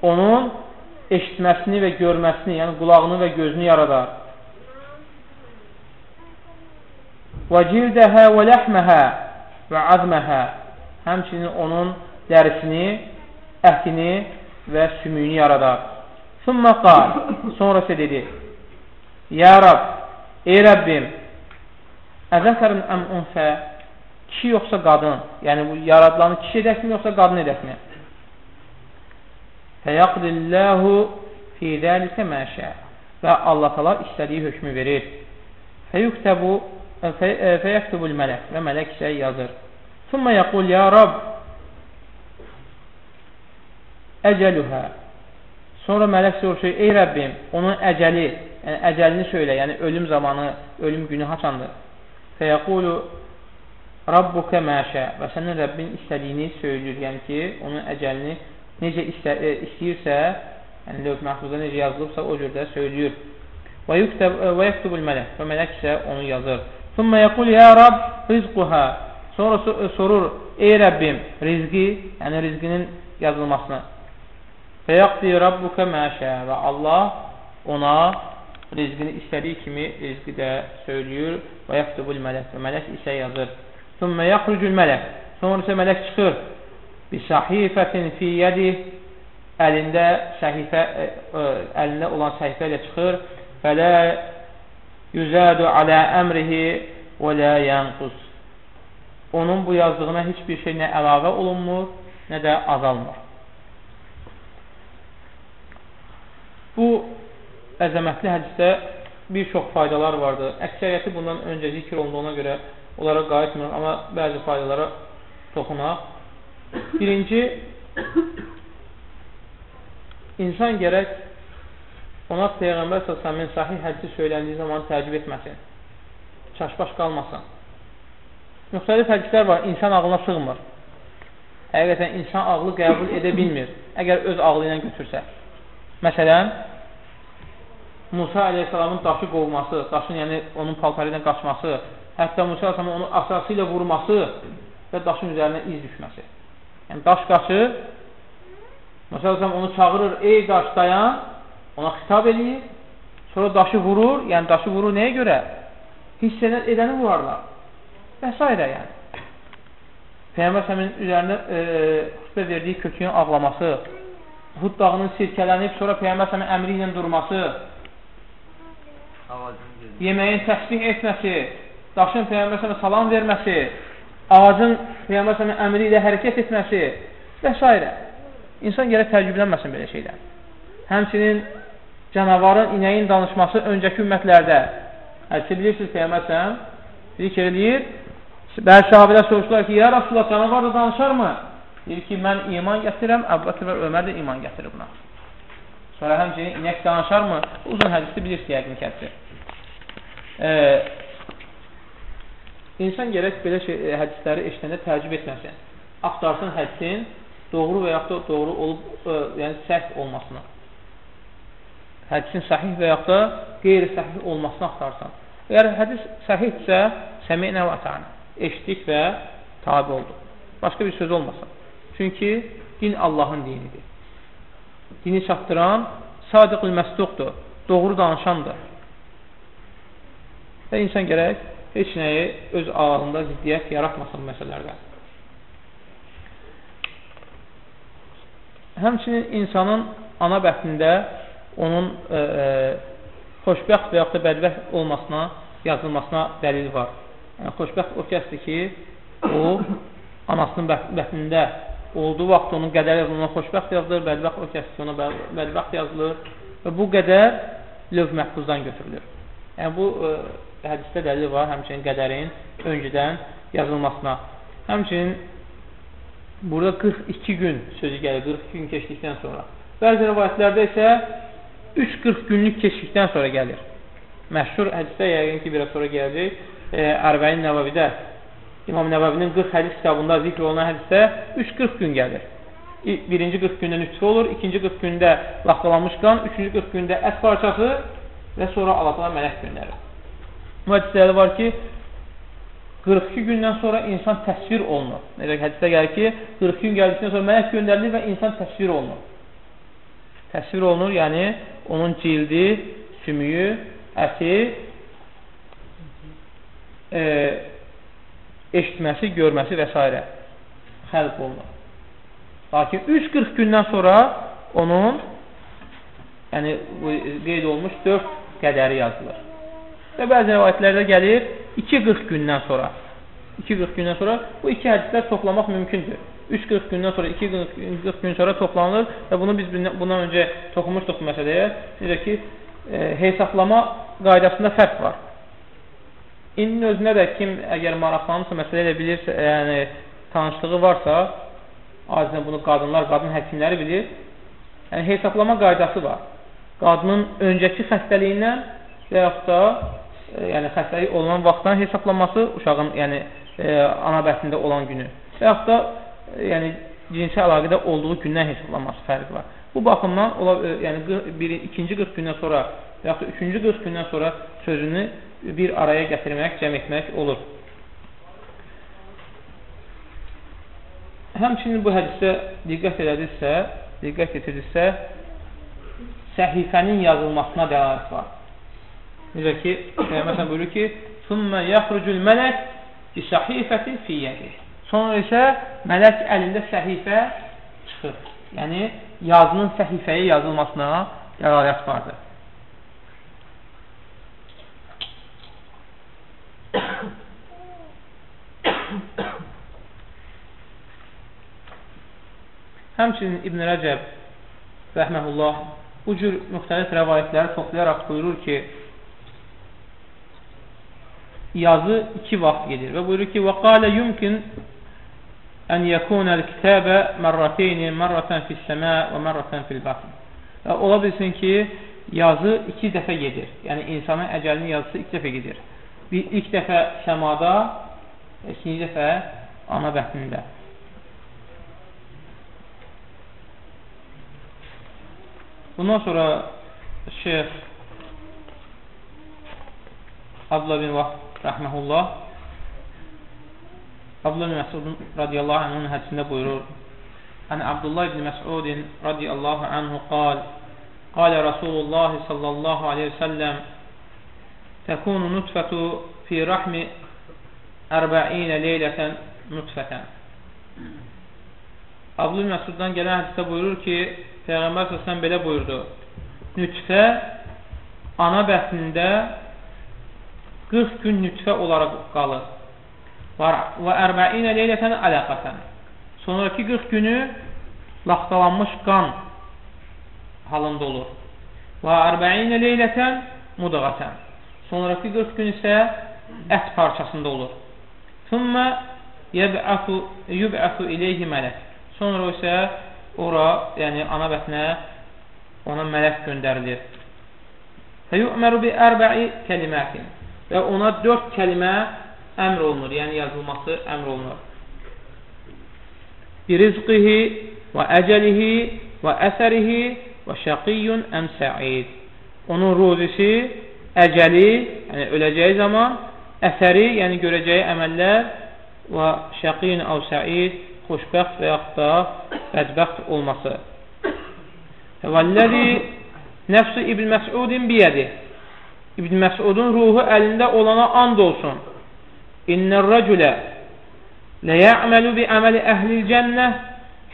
A: onun eşitməsini və görməsini, yəni qulağını və gözünü yaradar. Və cildəhə və ləhməhə və azməhə həmçinin onun dərisini, ətini və sümüyünü yaradar. Sümmə qal, sonra isə dedi, Ya Rab, ey Rəbbim, əzəkərin əm unfə, kişi yoxsa qadın, yəni bu yaradılanı kişi edəkmi yoxsa qadın edəkmi? Fəyaqdilləhu fi zəlikə məşə və Allah tala istədiyi hökmü verir. Fəyuktəbu fəyəktubul mələk və mələk isə yazır. Sümmə yəqul ya Rab əcəluhə Sonra mələk soruşur, ey Rəbbim, onun əcəli, yəni əcəlini söylə, yəni ölüm zamanı, ölüm günü haçandır? Fəyəqulu Rabbukə məşə və sənin Rəbbin istədiyini söylür, yəni ki, onun əcəlini necə istə, e, istəyirsə, yəni lövh məhfuzda necə yazılıbsa, o cürdə söylüyor. Və yüktubul mələk və mələk isə onu yazır. Thumma yaqul ya Rab rizquha. Sonra e, sorur: "Ey Rəbbim, rizqi, yəni rizqinin yazılmasını." Və yaqdi rabbuka ma və Allah ona rizqini istədiyi kimi rizqi də söylüyor və yaktubul mələk və mələk isə yazır. Thumma yaxrucul mələk. Sonra isə mələk çıxır. Bisahifətin fi yədi. Əlində səhifə ə, e, ə, e, əlində olan səhifə ilə çıxır. Fələ yüzədu alə əmrihi və lə yənqus onun bu yazdığına heç bir şey nə əlavə olunmur nə də azalmır. Bu əzəmətli hədisdə bir çox faydalar vardır əksəriyyəti bundan öncə zikr olunduğuna görə onlara qayıtmır amma bəzi faydalara toxunaq Birinci, insan gərək ona Peyğəmbər s.ə.v-in sahih hədisi söyləndiyi zaman təəccüb etməsin. Çaşbaş qalmasın. Müxtəlif hədislər var, insan ağlına sığmır. Həqiqətən, insan ağlı qəbul edə bilmir, əgər öz ağlı ilə götürsə. Məsələn, Musa aleyhissalamın daşı qovması, daşın yəni onun paltarı ilə qaçması, hətta Musa aleyhissalamın onu asası ilə vurması və daşın üzərinə iz düşməsi. Yəni, daş qaçır, Məsələn, onu çağırır, ey daş dayan, ona xitab edir, sonra daşı vurur, yəni daşı vurur nəyə görə? Hiss edəni vurarlar və s. yəni. Peyyəmbər səmin üzərində e, xütbə verdiyi kötüyün ağlaması, Hud dağının sirkələnib, sonra Peyyəmbər səmin əmri ilə durması, yeməyin təsbih etməsi, daşın Peyyəmbər salam verməsi, ağacın Peyğəmbər s.ə.v əmri ilə hərəkət etməsi və s. İnsan gərək təəccüblənməsin belə şeylər. Həmçinin canavarın, inəyin danışması öncəki ümmətlərdə. Hədisi bilirsiniz Peyğəmbər s.ə.v zikr edir. Bəzi sahabələr soruşdular ki, ya Rasulullah canavar da danışarmı? Deyir ki, mən iman gətirirəm, Əbbəkir və Ömər də iman gətirir buna. Sonra həmçinin inək danışarmı? Uzun hədisi bilirsiniz yəqin kəsdir. E, İnsan gərək belə şey, e, hədisləri eşitəndə təəccüb etməsin. axtarsın hədsin doğru və yaxud da doğru olub, e, yəni səhv olmasını. Hədisin səhih və yaxud da qeyri-səhih olmasını axtarsan. Əgər hədis səhihdirsə, səminə və ata'na. Eşitdik və tabi olduq. Başqa bir söz olmasın. Çünki din Allahın dinidir. Dini çatdıran sadiqül məsduqdur. Doğru danışandır. Və insan gərək heç nəyi öz ağlında ziddiyyət yaratmasın məsələlərdə. Həmçinin insanın ana bətnində onun e, e, xoşbəxt və yaxud da bədbəxt olmasına, yazılmasına dəlil var. Yəni, xoşbəxt o kəsdir ki, o anasının bətnində olduğu vaxt onun qədər yazılına xoşbəxt yazılır, bədbəxt o ki, ona bədbəxt yazılır və bu qədər löv məhfuzdan götürülür. Yəni, bu e, hədisdə dəlil var, həmçinin qədərin öncədən yazılmasına. Həmçinin burada 42 gün sözü gəlir, 42 gün keçdikdən sonra. Bəzi rəvayətlərdə isə 3-40 günlük keçdikdən sonra gəlir. Məşhur hədisdə yəqin ki, biraz sonra gələcək. E, Ərbəyin Nəvavidə İmam Nəvavinin 40 hədis kitabında zikr olunan hədisdə 3-40 gün gəlir. Birinci 40 gündə nütfə olur, ikinci 40 gündə laxtalanmış qan, üçüncü 40 gündə ət parçası və sonra Allah mələk göndərir. Bu hədislərdə var ki, 42 gündən sonra insan təsvir olunur. Necə ki, hədisdə gəlir ki, 42 gün gəldikdən sonra mələk göndərilir və insan təsvir olunur. Təsvir olunur, yəni onun cildi, sümüyü, əti, e, eşitməsi, görməsi və s. xəlq olunur. Lakin 3-40 gündən sonra onun yəni qeyd olmuş 4 qədəri yazılır. Və bəzi rəvayətlərdə gəlir 2-40 gündən sonra. 2-40 gündən sonra bu iki hədislər toplamaq mümkündür. 3-40 gündən sonra, 2-40 gün sonra toplanılır və bunu biz bundan öncə toxumuşduq bu məsələyə. Necə ki, e, hesablama qaydasında fərq var. İndinin özünə də kim əgər maraqlanırsa, məsələ elə bilirsə, yəni tanışlığı varsa, adətən bunu qadınlar, qadın həkimləri bilir. Yəni hesablama qaydası var. Qadının öncəki xəstəliyindən və yaxud da e, yəni xəstəlik olan vaxtdan hesablanması uşağın, yəni e, ana bətnində olan günü. Və yaxud da e, yəni cinsi əlaqədə olduğu gündən hesablanması fərqi var. Bu baxımdan ola, e, yəni bir, ikinci 40 gündən sonra və yaxud da üçüncü 40 gündən sonra sözünü bir araya gətirmək, cəm etmək olur. Həmçinin bu hədisdə diqqət elədirsə, diqqət etirdirsə, səhifənin yazılmasına dəlalət var. Necə ki, məsələn buyurur ki, ثُمَّ يَخْرُجُ الْمَلَكِ بِسَحِفَةٍ فِي يَدِهِ Sonra isə mələk əlində səhifə çıxır. Yəni, yazının səhifəyə yazılmasına dəlalət vardır. *coughs* Həmçinin İbn Rəcəb rəhməhullah bu cür müxtəlif rəvayətləri toplayaraq buyurur ki, yazı iki vaxt gedir və buyurur ki, və qalə yumkin ən yəkunəl kitəbə mərrateyni mərratən fissəmə və mərratən fil-batn. Və ola bilsin ki, yazı iki dəfə gedir. Yəni, insanın əcəlinin yazısı iki dəfə gedir. Bir, ilk dəfə səmada, ikinci dəfə ana bətnində. Bundan sonra Şeyx Abdullah bin Vahb rəhməhullah Abdullah bin Məsud radiyallahu anh'ın hədisində buyurur Ən Abdullah ibn Məsudin radiyallahu anhu qal Qalə Rasulullah sallallahu aleyhi ve sellem Təkunu nutfətu fi rahmi ərbəinə leylətən nutfətən Abdullah Məsuddan gələn hədisdə buyurur ki Peyğəmbər səsən belə buyurdu. Nütfə ana bətnində 40 gün nütfə olaraq qalır. Və ərbəinə leylətən ələqətən. Sonraki 40 günü laxtalanmış qan halında olur. Və ərbəinə leylətən mudağətən. Sonraki 40 gün isə ət parçasında olur. Thumma yub'atu ileyhi mələk. Sonra isə ora, yəni ana bətnə ona mələk göndərilir. Fəyu'məru bi ərbə'i kəlimətin və ona dörd kəlimə əmr olunur, yəni yazılması əmr olunur. birizqihi və əcəlihi və əsərihi və şəqiyyun əm səid. Onun ruzisi, əcəli, yəni öləcəyi zaman, əsəri, yəni görəcəyi əməllər və şəqiyyun əv səid, xoşbəxt və yaxud da bədbəxt olması. Vəlləzi nəfsi İbn Məsudin biyədi. İbn Məsudun ruhu əlində olana and olsun. İnnər rəculə ləyə'məlu bi əməli əhlil cənnə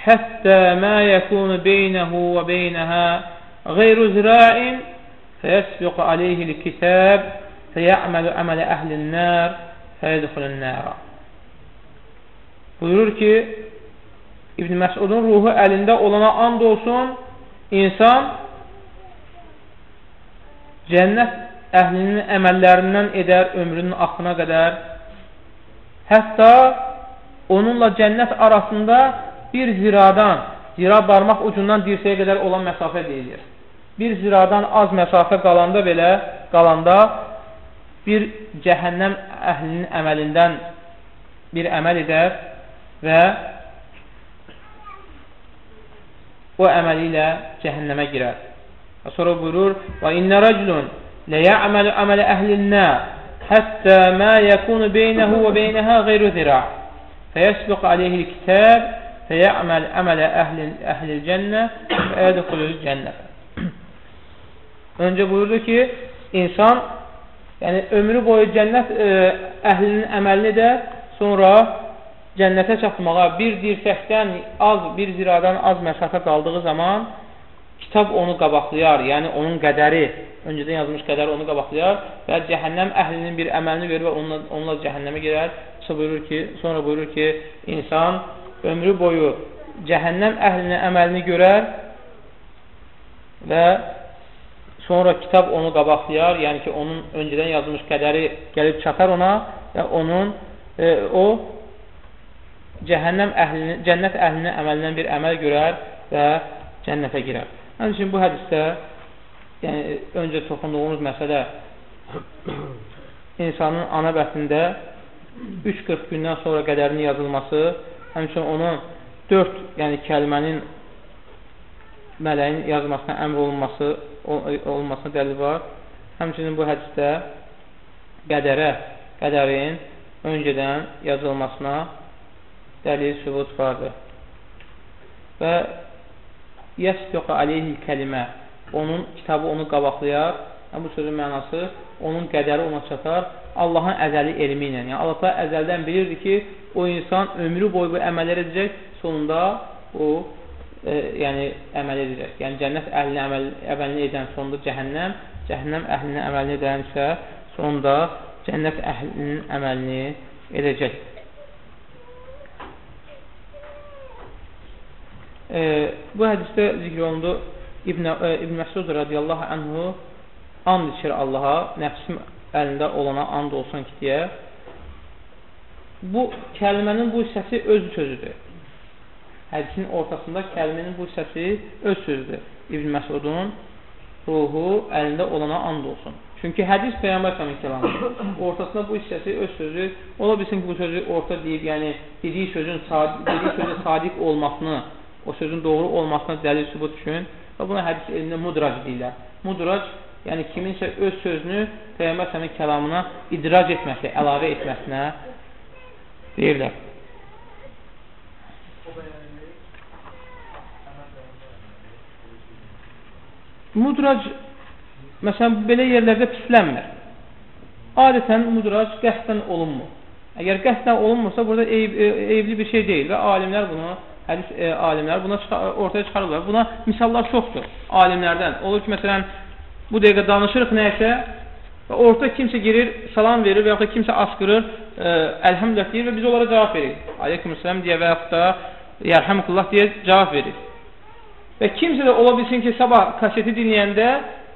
A: həttə mə yəkunu beynəhu və beynəhə qeyru zira'in fəyəsbiqu aleyhil kitab fəyə'məlu əmələ əhlin nər fəyədxulun nərə. Buyurur ki, İbn Məsudun ruhu əlində olana and olsun, insan cənnət əhlinin əməllərindən edər ömrünün axına qədər. Hətta onunla cənnət arasında bir ziradan, zira barmaq ucundan dirsəyə qədər olan məsafə deyilir bir ziradan az məsafə qalanda belə qalanda bir cəhənnəm əhlinin əməlindən bir əməl edər və o əməli ilə cəhənnəmə girər. Və sonra buyurur: "Və innə rəculun la ya'malu amala əhlin-nar hatta ma yakunu beynehu və beynaha ghayru zira' feyesbiq alayhi'l-kitab fey'amal amala əhlil-cənnə və yədxulul-cənnə." Öncə buyurdu ki, insan yəni ömrü boyu cənnət ə, əhlinin əməlini də sonra cənnətə çatmağa bir dirsəkdən az, bir ziradan az məsafə qaldığı zaman kitab onu qabaqlayar, yəni onun qədəri, öncədən yazılmış qədəri onu qabaqlayar və cəhənnəm əhlinin bir əməlini verir və onunla, onunla cəhənnəmə girər. Sonra buyurur ki, sonra buyurur ki, insan ömrü boyu cəhənnəm əhlinin əməlini görər və sonra kitab onu qabaqlayar, yəni ki, onun öncədən yazılmış qədəri gəlib çatar ona və onun e, o cəhənnəm əhlinin, cənnət əhlinin əməlindən bir əməl görər və cənnətə girər. Həmçinin bu hədisdə yəni, öncə toxunduğumuz məsələ insanın ana bətnində 3-40 gündən sonra qədərinin yazılması, həmçinin onun 4 yəni kəlmənin mələyin yazmasına əmr olunması olunmasına dəlil var. Həmçinin bu hədisdə qədərə, qədərin öncədən yazılmasına dəlil sübut vardır. Və yəsbiqə aleyhi kəlimə onun kitabı onu qabaqlayar yəni, bu sözün mənası onun qədəri ona çatar Allahın əzəli elmi ilə yəni Allah əzəldən bilirdi ki o insan ömrü boyu bu əməllər edəcək sonunda o e, yəni əməl edəcək yəni cənnət əhlini əməl, əməlini edən sonunda cəhənnəm cəhənnəm əhlinin əməlini edən isə sonunda cənnət əhlinin əməlini edəcək E, bu hədisdə zikr olundu İbn, e, İbn Məsud radiyallahu anhu and içir Allaha, nəfsim əlində olana and olsun ki, deyə. Bu kəlmənin bu hissəsi öz sözüdür. Hədisin ortasında kəlmənin bu hissəsi öz sözüdür. İbn Məsudun ruhu əlində olana and olsun. Çünki hədis Peyğəmbər səmin kəlamıdır. *coughs* Ortasında bu hissəsi öz sözü. Ola bilsin ki, bu sözü orta deyib, yəni dediyi sözün, dediyi sözün sadiq olmasını o sözün doğru olmasına dəlil sübut üçün və buna hədis elmində mudrac deyirlər. Mudrac, yəni kiminsə öz sözünü Peyğəmbər səmin kəlamına idrac etməsi, əlavə etməsinə deyirlər. Mudrac, məsələn, belə yerlərdə pislənmir. Adətən mudrac qəsdən olunmur. Əgər qəsdən olunmursa, burada eyb, eyibli bir şey deyil və alimlər bunu hədis e, alimləri buna çıxa, ortaya çıxarırlar. Buna misallar çoxdur alimlərdən. Olur ki, məsələn, bu dəqiqə danışırıq nəyəsə və orta kimsə girir, salam verir və yaxud da kimsə asqırır, e, əlhəmdülillah deyir və biz onlara cavab veririk. Aleykümselam deyə və yaxud da yərhəmukullah deyə cavab verir. Və kimsə də ola bilsin ki, sabah kaseti dinləyəndə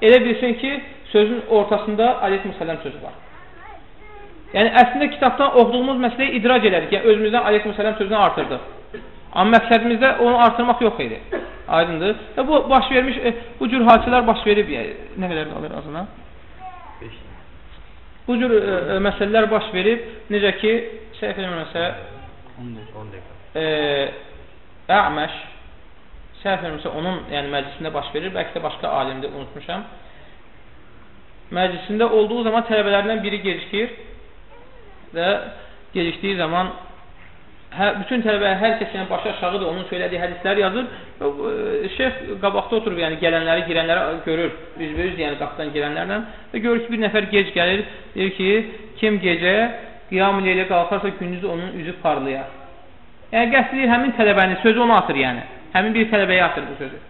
A: elə bilsin ki, sözün ortasında aleykümselam sözü var. Yəni, əslində kitabdan oxuduğumuz məsələyi idrac elədik. Yəni, özümüzdən aleykümselam sözünü artırdıq. Amma məqsədimizdə onu artırmaq yox idi. Aydındır. Və bu baş vermiş, e, bu cür hadisələr baş verib, yəni, nə qədər qalır azına? Bu cür e, e, məsələlər baş verib, necə ki, səhv eləməsə, e, Ə'məş səhv vermirsə onun yəni məclisində baş verir, bəlkə də başqa alimdə unutmuşam. Məclisində olduğu zaman tələbələrindən biri gecikir və gecikdiyi zaman hə, bütün tələbə hər kəsin başı aşağıdır, onun söylədiyi hədisləri yazır. E, şeyx qabaqda oturub, yəni gələnləri, girənləri görür, üzbəüz, yəni qapıdan girənlərlə və görür ki, bir nəfər gec gəlir, deyir ki, kim gecə qiyam ilə qalxarsa gündüz onun üzü parlayar. Yəni qəsd həmin tələbənin sözü onu atır, yəni. Həmin bir tələbəyə atır bu sözü.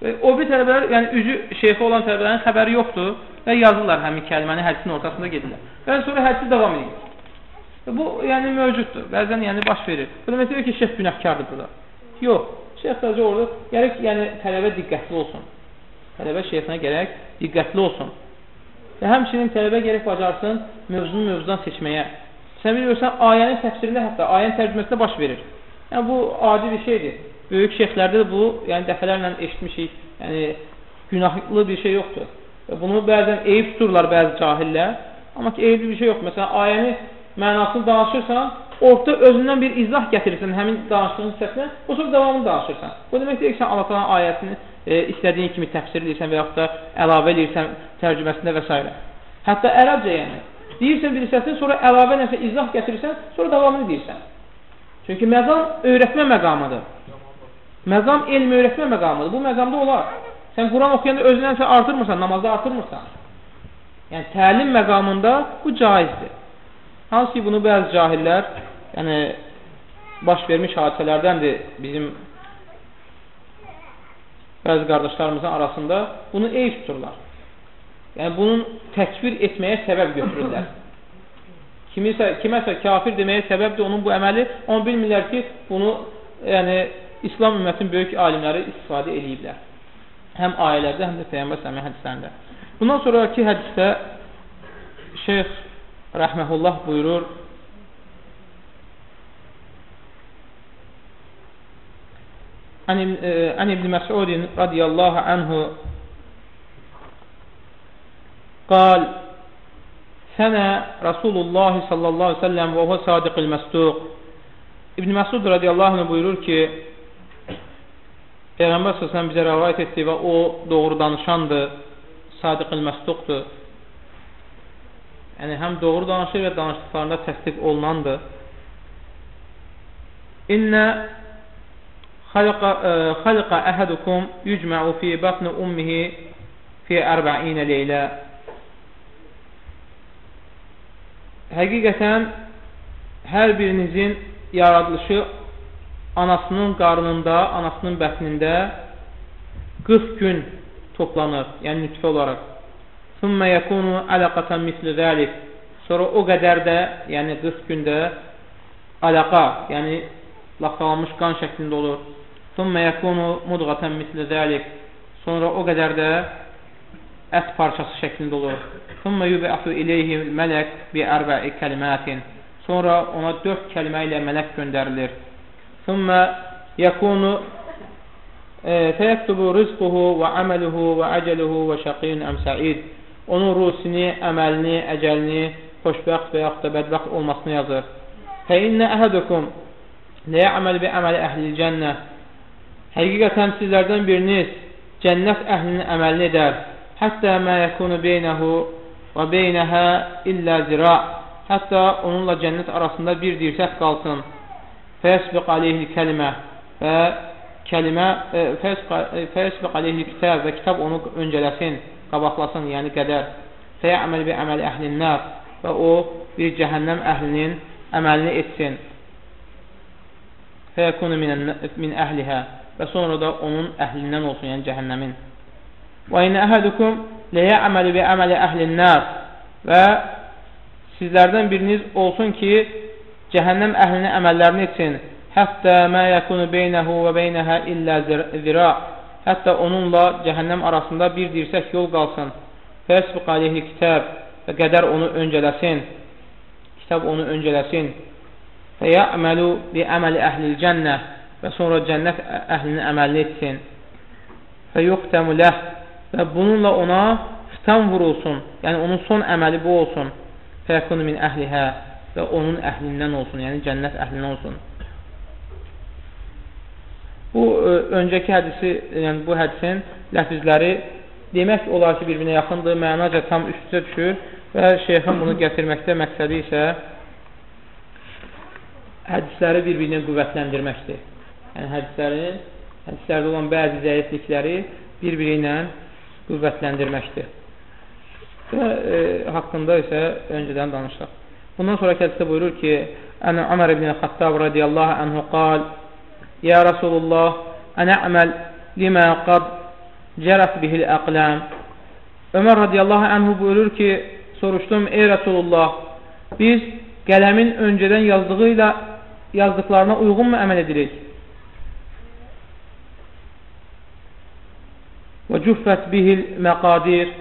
A: Və o bir tələbələr, yəni üzü şeyxi olan tələbələrin xəbəri yoxdur və yazırlar həmin kəlməni hədisin ortasında gedirlər. Və sonra hədisi davam edir. Bu, yəni mövcuddur. Bəzən yəni baş verir. Bu demək deyir ki, şeyx günahkardır burada. Yox. Şeyx sadəcə orada gərək yəni tələbə diqqətli olsun. Tələbə şeyxinə gərək diqqətli olsun. Və həmçinin tələbə gərək bacarsın mövzunu mövzudan seçməyə. Sən bilirsən, ayənin təfsirində hətta ayənin tərcüməsində baş verir. Yəni bu adi bir şeydir. Böyük şeyxlərdə də bu, yəni dəfələrlə eşitmişik. Yəni günahlı bir şey yoxdur. Və bunu bəzən eyib tuturlar bəzi cahillər. Amma ki, eyibli bir şey yoxdur. Məsələn, ayəni mənasını danışırsan, orada özündən bir izah gətirirsən həmin danışdığın hissəsinə, o sonra davamını danışırsan. Bu demək deyir ki, sən Allah ayəsini e, istədiyin kimi təfsir edirsən və yaxud da əlavə edirsən tərcüməsində və s. Hətta ərəbcə yəni. Deyirsən bir hissəsini, sonra əlavə nəsə izah gətirirsən, sonra davamını deyirsən. Çünki məqam öyrətmə məqamıdır. Məqam elm öyrətmə məqamıdır. Bu məqamda olar. Sən Quran oxuyanda özündən sən artırmırsan, namazda artırmırsan. Yəni təlim məqamında bu caizdir. Hansı ki, bunu bəzi cahillər, yəni baş vermiş hadisələrdəndir bizim bəzi qardaşlarımızın arasında bunu eyb tuturlar. Yəni bunun təkvir etməyə səbəb götürürlər. Kimisə, kiməsə kafir deməyə səbəbdir onun bu əməli, onu bilmirlər ki, bunu yəni İslam ümmətinin böyük alimləri istifadə eləyiblər. Həm ayələrdə, həm də Peyyəmbər Səmin hədislərində. Bundan sonraki hədisdə Şeyx Rəhməhullah buyurur, Ən İbn e, Məsudin radiyallahu anhu qal sənə Rasulullah sallallahu aleyhi ve sellem və o sadiqil məstuq İbn Məsud radiyallahu anh buyurur ki Peyğəmbər səsələn bizə rəvayət etdi və o doğru danışandır, sadiqil məsduqdur yəni həm doğru danışır və danışdıqlarında təsdiq olunandır. İnnə xalqa əhadukum yücmə'u fi batni ummihi fi 40 leylə Həqiqətən hər birinizin yaradılışı anasının qarnında, anasının bətnində 40 gün toplanır, yəni nütfə olaraq. Sümmə yəkunu ələqatan misli zəlik. Sonra o qədər də, yəni 40 gündə ələqa, yəni laxtalanmış qan şəklində olur. Sümmə yəkunu mudğatan misli zəlik. Sonra o qədər də ət parçası şəklində olur. Sümmə yubəfu ileyhi mələk bi ərbə'i kəlimətin. Sonra ona dörd kəlmə ilə mələk göndərilir. Rizquhu və əməluhu və əcəluhu və şəqiyun əm səid onun rusini, əməlini, əcəlini, xoşbəxt və yaxud da bədbəxt olmasını yazır. Fə innə əhədukum ləyəməl bi əməli əhlil cənnə Həqiqətən sizlərdən biriniz cənnət əhlinin əməlini edər. Hətta mə yəkunu beynəhu və beynəhə illə zira Hətta onunla cənnət arasında bir dirsək qalsın. Fəsbiq aleyhi kəlimə və kəlimə fəsbiq aleyhi kitab və kitab onu öncələsin qabaqlasın, yəni qədər fəyəməl bi əməli əhlin nar və o bir cəhənnəm əhlinin əməlini etsin. Fəyəkunu min əhlihə və sonra da onun əhlindən olsun, yəni cəhənnəmin. Və inə əhədukum ləyəməli bi əməli əhlin nar və sizlərdən biriniz olsun ki, cəhənnəm əhlinin əməllərini etsin. Hətta mə yəkunu beynəhu və beynəhə illə zira Hətta onunla cəhənnəm arasında bir dirsək yol qalsın. Fəsbiq aleyhi kitab və qədər onu öncələsin. Kitab onu öncələsin. Və yə'məlu bi əməli əhlil cənnə və sonra cənnət əhlinin əməlini etsin. Və yuxtəmu ləh və bununla ona xitam vurulsun. Yəni onun son əməli bu olsun. Fəyəkunu min əhlihə və onun əhlindən olsun, yəni cənnət əhlindən olsun. Bu ə, öncəki hədisi, yəni bu hədisin ləfizləri demək olar ki, bir-birinə yaxındır, mənaca tam üst-üstə düşür və şeyxin bunu gətirməkdə məqsədi isə hədisləri bir-birinə qüvvətləndirməkdir. Yəni hədislərin, hədislərdə olan bəzi zəiflikləri bir-biri ilə qüvvətləndirməkdir. Və e, haqqında isə öncədən danışaq. Bundan sonra hədisdə buyurur ki, Ənə Ömər ibn Xattab radiyallahu anhu qal, Ya Rasulullah, ənə əməl limə qad cərət bihil əqləm. Ömər radiyallahu anhu buyurur ki, soruşdum, ey Rasulullah, biz qələmin öncədən yazdığı ilə yazdıqlarına uyğunmu əməl edirik? Və cüffət bihil məqadir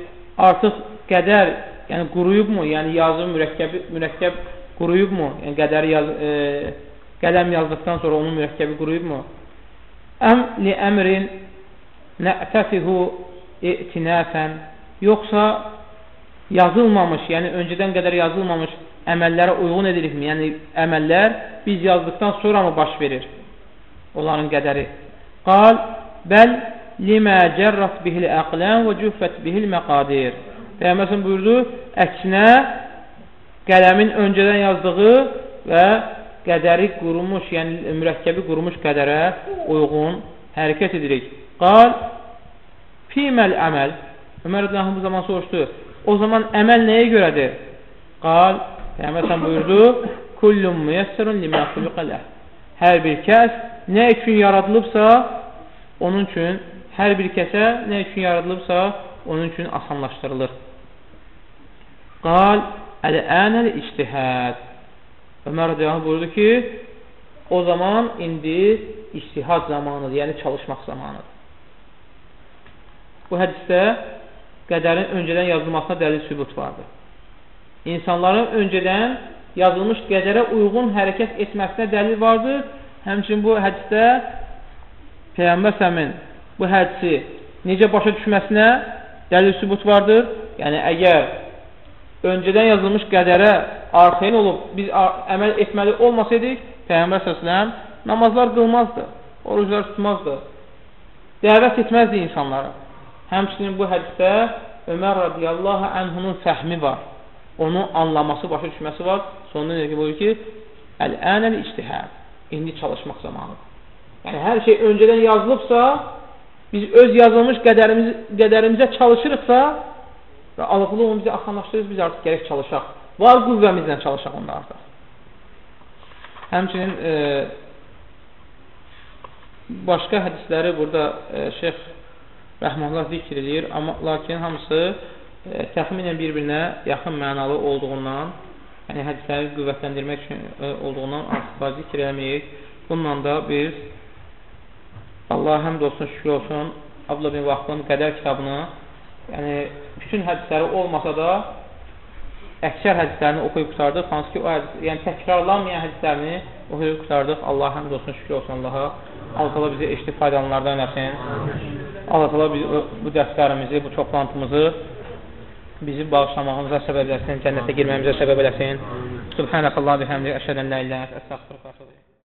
A: artıq qədər yəni quruyubmu? Yəni yazı mürəkkəbi mürəkkəb quruyubmu? Yəni qədəri yaz e, qələm yazdıqdan sonra onun mürəkkəbi quruyubmu? Əm li əmrin nə'təfihu i'tinafən yoxsa yazılmamış, yəni öncədən qədər yazılmamış əməllərə uyğun edilibmi? Yəni əməllər biz yazdıqdan sonra mı baş verir? Onların qədəri. Qal bəl limə cərrat bihil əqləm və cüffət bihil məqadir. Peyğəmbər buyurdu, əksinə qələmin öncədən yazdığı və qədəri qurumuş, yəni mürəkkəbi qurumuş qədərə uyğun hərəkət edirik. Qal, fiməl əməl. Ömər İbn bu zaman soruşdu, o zaman əməl nəyə görədir? Qal, Peyğəmbər buyurdu, kullun müyəssərun limə xuluqələ. Hər bir kəs nə üçün yaradılıbsa, onun üçün, hər bir kəsə nə üçün yaradılıbsa, onun üçün asanlaşdırılır. Qal, əl-ənəl iştihəd. Ömər radiyallahu buyurdu ki, o zaman indi iştihad zamanıdır, yəni çalışmaq zamanıdır. Bu hədisdə qədərin öncədən yazılmasına dəlil sübut vardır. İnsanların öncədən yazılmış qədərə uyğun hərəkət etməsinə dəlil vardır. Həmçin bu hədisdə Peyğəmbər səmin bu hədisi necə başa düşməsinə dəlil sübut vardır. Yəni, əgər öncədən yazılmış qədərə arxain olub biz əməl etməli olmasaydıq, Peyğəmbər səsləm namazlar qılmazdı, oruclar tutmazdı, dəvət etməzdi insanlara. Həmçinin bu hədisdə Ömər radiyallahu anhunun fəhmi var. Onu anlaması, başa düşməsi var. Sonunda ki, buyur ki, əl-ənəl iştihəd. İndi çalışmaq zamanıdır. Yəni, hər şey öncədən yazılıbsa, biz öz yazılmış qədərimiz, qədərimizə çalışırıqsa, və alıqlı onu bizə axanlaşdırır, biz artıq gərək çalışaq. Var qüvvəmizlə çalışaq onda artıq. Həmçinin e, başqa hədisləri burada e, Şeyx Rəhmanlar zikr edir, amma lakin hamısı e, təxminən bir-birinə yaxın mənalı olduğundan, yəni hədisləri qüvvətləndirmək üçün e, olduğundan artıq zikr eləməyik. Bununla da biz Allah həmd olsun, şükür olsun, Abla bin Vaxtın qədər kitabını yəni bütün hədisləri olmasa da əksər hədislərini oxuyub qutardıq. Hansı ki, o hədis, yəni təkrarlanmayan hədislərini oxuyub qutardıq. Allah həmd olsun, şükür olsun Allaha. Allah təala bizi eşitib faydalanlardan eləsin. Allah təala bu dərslərimizi, bu toplantımızı bizi bağışlamağımıza səbəb eləsin, cənnətə girməyimizə səbəb eləsin. Subhanəkallah bihamdi, əşhədən la ilahe illə əstəğfiruka və